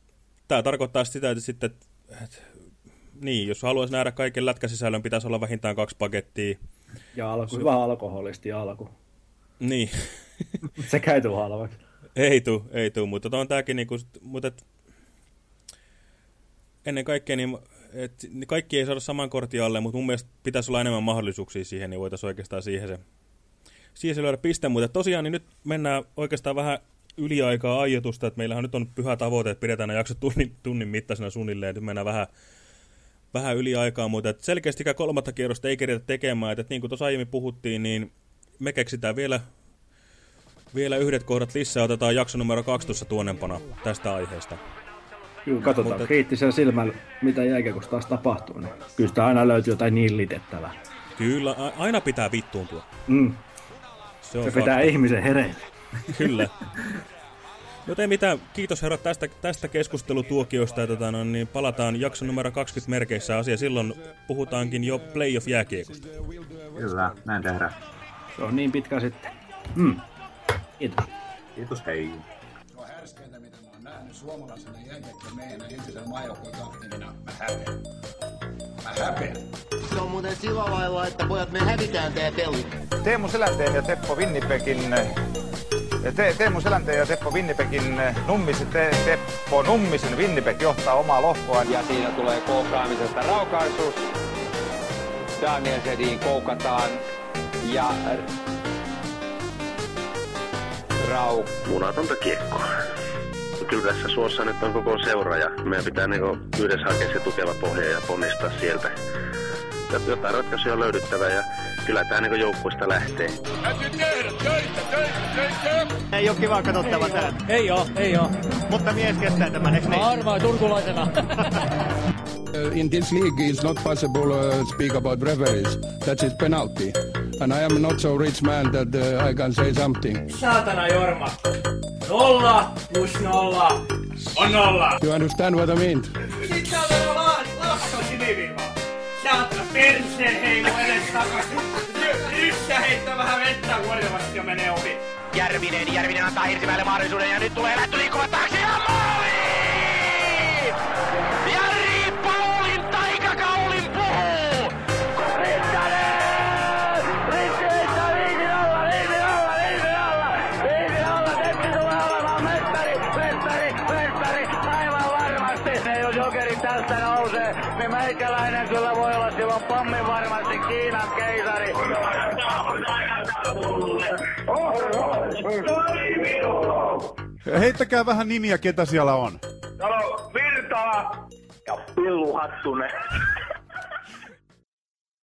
tämä tarkoittaa sitä, että sitten, et, et, niin, jos haluaisi nähdä kaiken lätkäsisällön, pitäisi olla vähintään kaksi pakettia. Ja alku, hyvä alkoholisti alku. Niin, Se käy tuu halvaksi. ei tuu, ei tuu, mutta on tämäkin niinku, mutta et, ennen kaikkea niin, et, niin kaikki ei saada saman kortin alle, mutta mun mielestä pitäisi olla enemmän mahdollisuuksia siihen, niin voitaisiin oikeastaan siihen se, siihen se lyödä piste, mutta tosiaan niin nyt mennään oikeastaan vähän yliaikaa aiotusta, että meillähän nyt on pyhä tavoite, että pidetään ne jaksot tunnin, tunnin mittaisena suunnilleen, nyt mennään vähän, vähän yli aikaa, mutta et selkeästikään kolmatta kierrosta ei keritä tekemään, että, että niin kuin tuossa aiemmin puhuttiin, niin me keksitään vielä, vielä yhdet kohdat lisää, otetaan jakso numero 12 tuonnempana tästä aiheesta. Kyllä, katsotaan Mutta- kriittisellä silmällä, mitä jääkiekossa taas tapahtuu. Niin kyllä sitä aina löytyy jotain nillitettävää. Kyllä, a- aina pitää vittuuntua. Mm. Se on Se pitää fakta. ihmisen hereille. Kyllä. Joten mitä, kiitos herrat tästä, tästä keskustelutuokiosta. Tota, no, niin palataan jakson numero 20 merkeissä asia. Silloin puhutaankin jo playoff-jääkiekosta. Kyllä, näin tehdään. Se on niin pitkä sitten. Mm. Kiitos. Kiitos, hei. Suomalaisena jääkiekkomiehenä entisenä maajoukkueen kapteenina. Mä häpeän. Mä häpeän. Se on muuten sillä lailla, että pojat me hävitään tää peli. Teemu Selänteen ja Teppo Winnipegin te, Teemu Selänteen ja Teppo Winnipegin Nummisen, te, Teppo Nummisen Winnipeg johtaa omaa lohkoaan. Ja siinä tulee kohtaamisesta raukaisuus. Daniel Sedin koukataan ja Rau munatonta kiekkoa. Kyllä tässä suossa nyt on koko seura ja meidän pitää niinku yhdessä hakea se tukeva pohja ja ponnistaa sieltä. Ja Jotain ratkaisuja on löydyttävä ja kyllä tämä niinku joukkuista lähtee. Täytyy tehdä töitä, töitä, töitä. Ei oo kiva katsottava tää. Ei oo, ei oo. Mutta mies kestää tämän, eikö niin? Arvaa turkulaisena. In this league, it's not possible uh, speak about referees. That is penalty. And I am not so rich man that uh, I can say something. Saatana Jorma. Nolla plus nolla on nolla. You understand what I mean? Sit sä on vaan lapso siniviivaa. Saatana perseen heilu edes takaisin. Yssä heittää vähän vettä huolivasti ja menee ohi. Järvinen, Järvinen antaa Hirsimäelle mahdollisuuden ja nyt tulee lähtö liikkuva taakse! Ja meikäläinen kyllä voi olla silloin pommin varmasti Kiinan keisari. Heittäkää vähän nimiä, ketä siellä on. Täällä on Virtala ja Pillu Hattunen.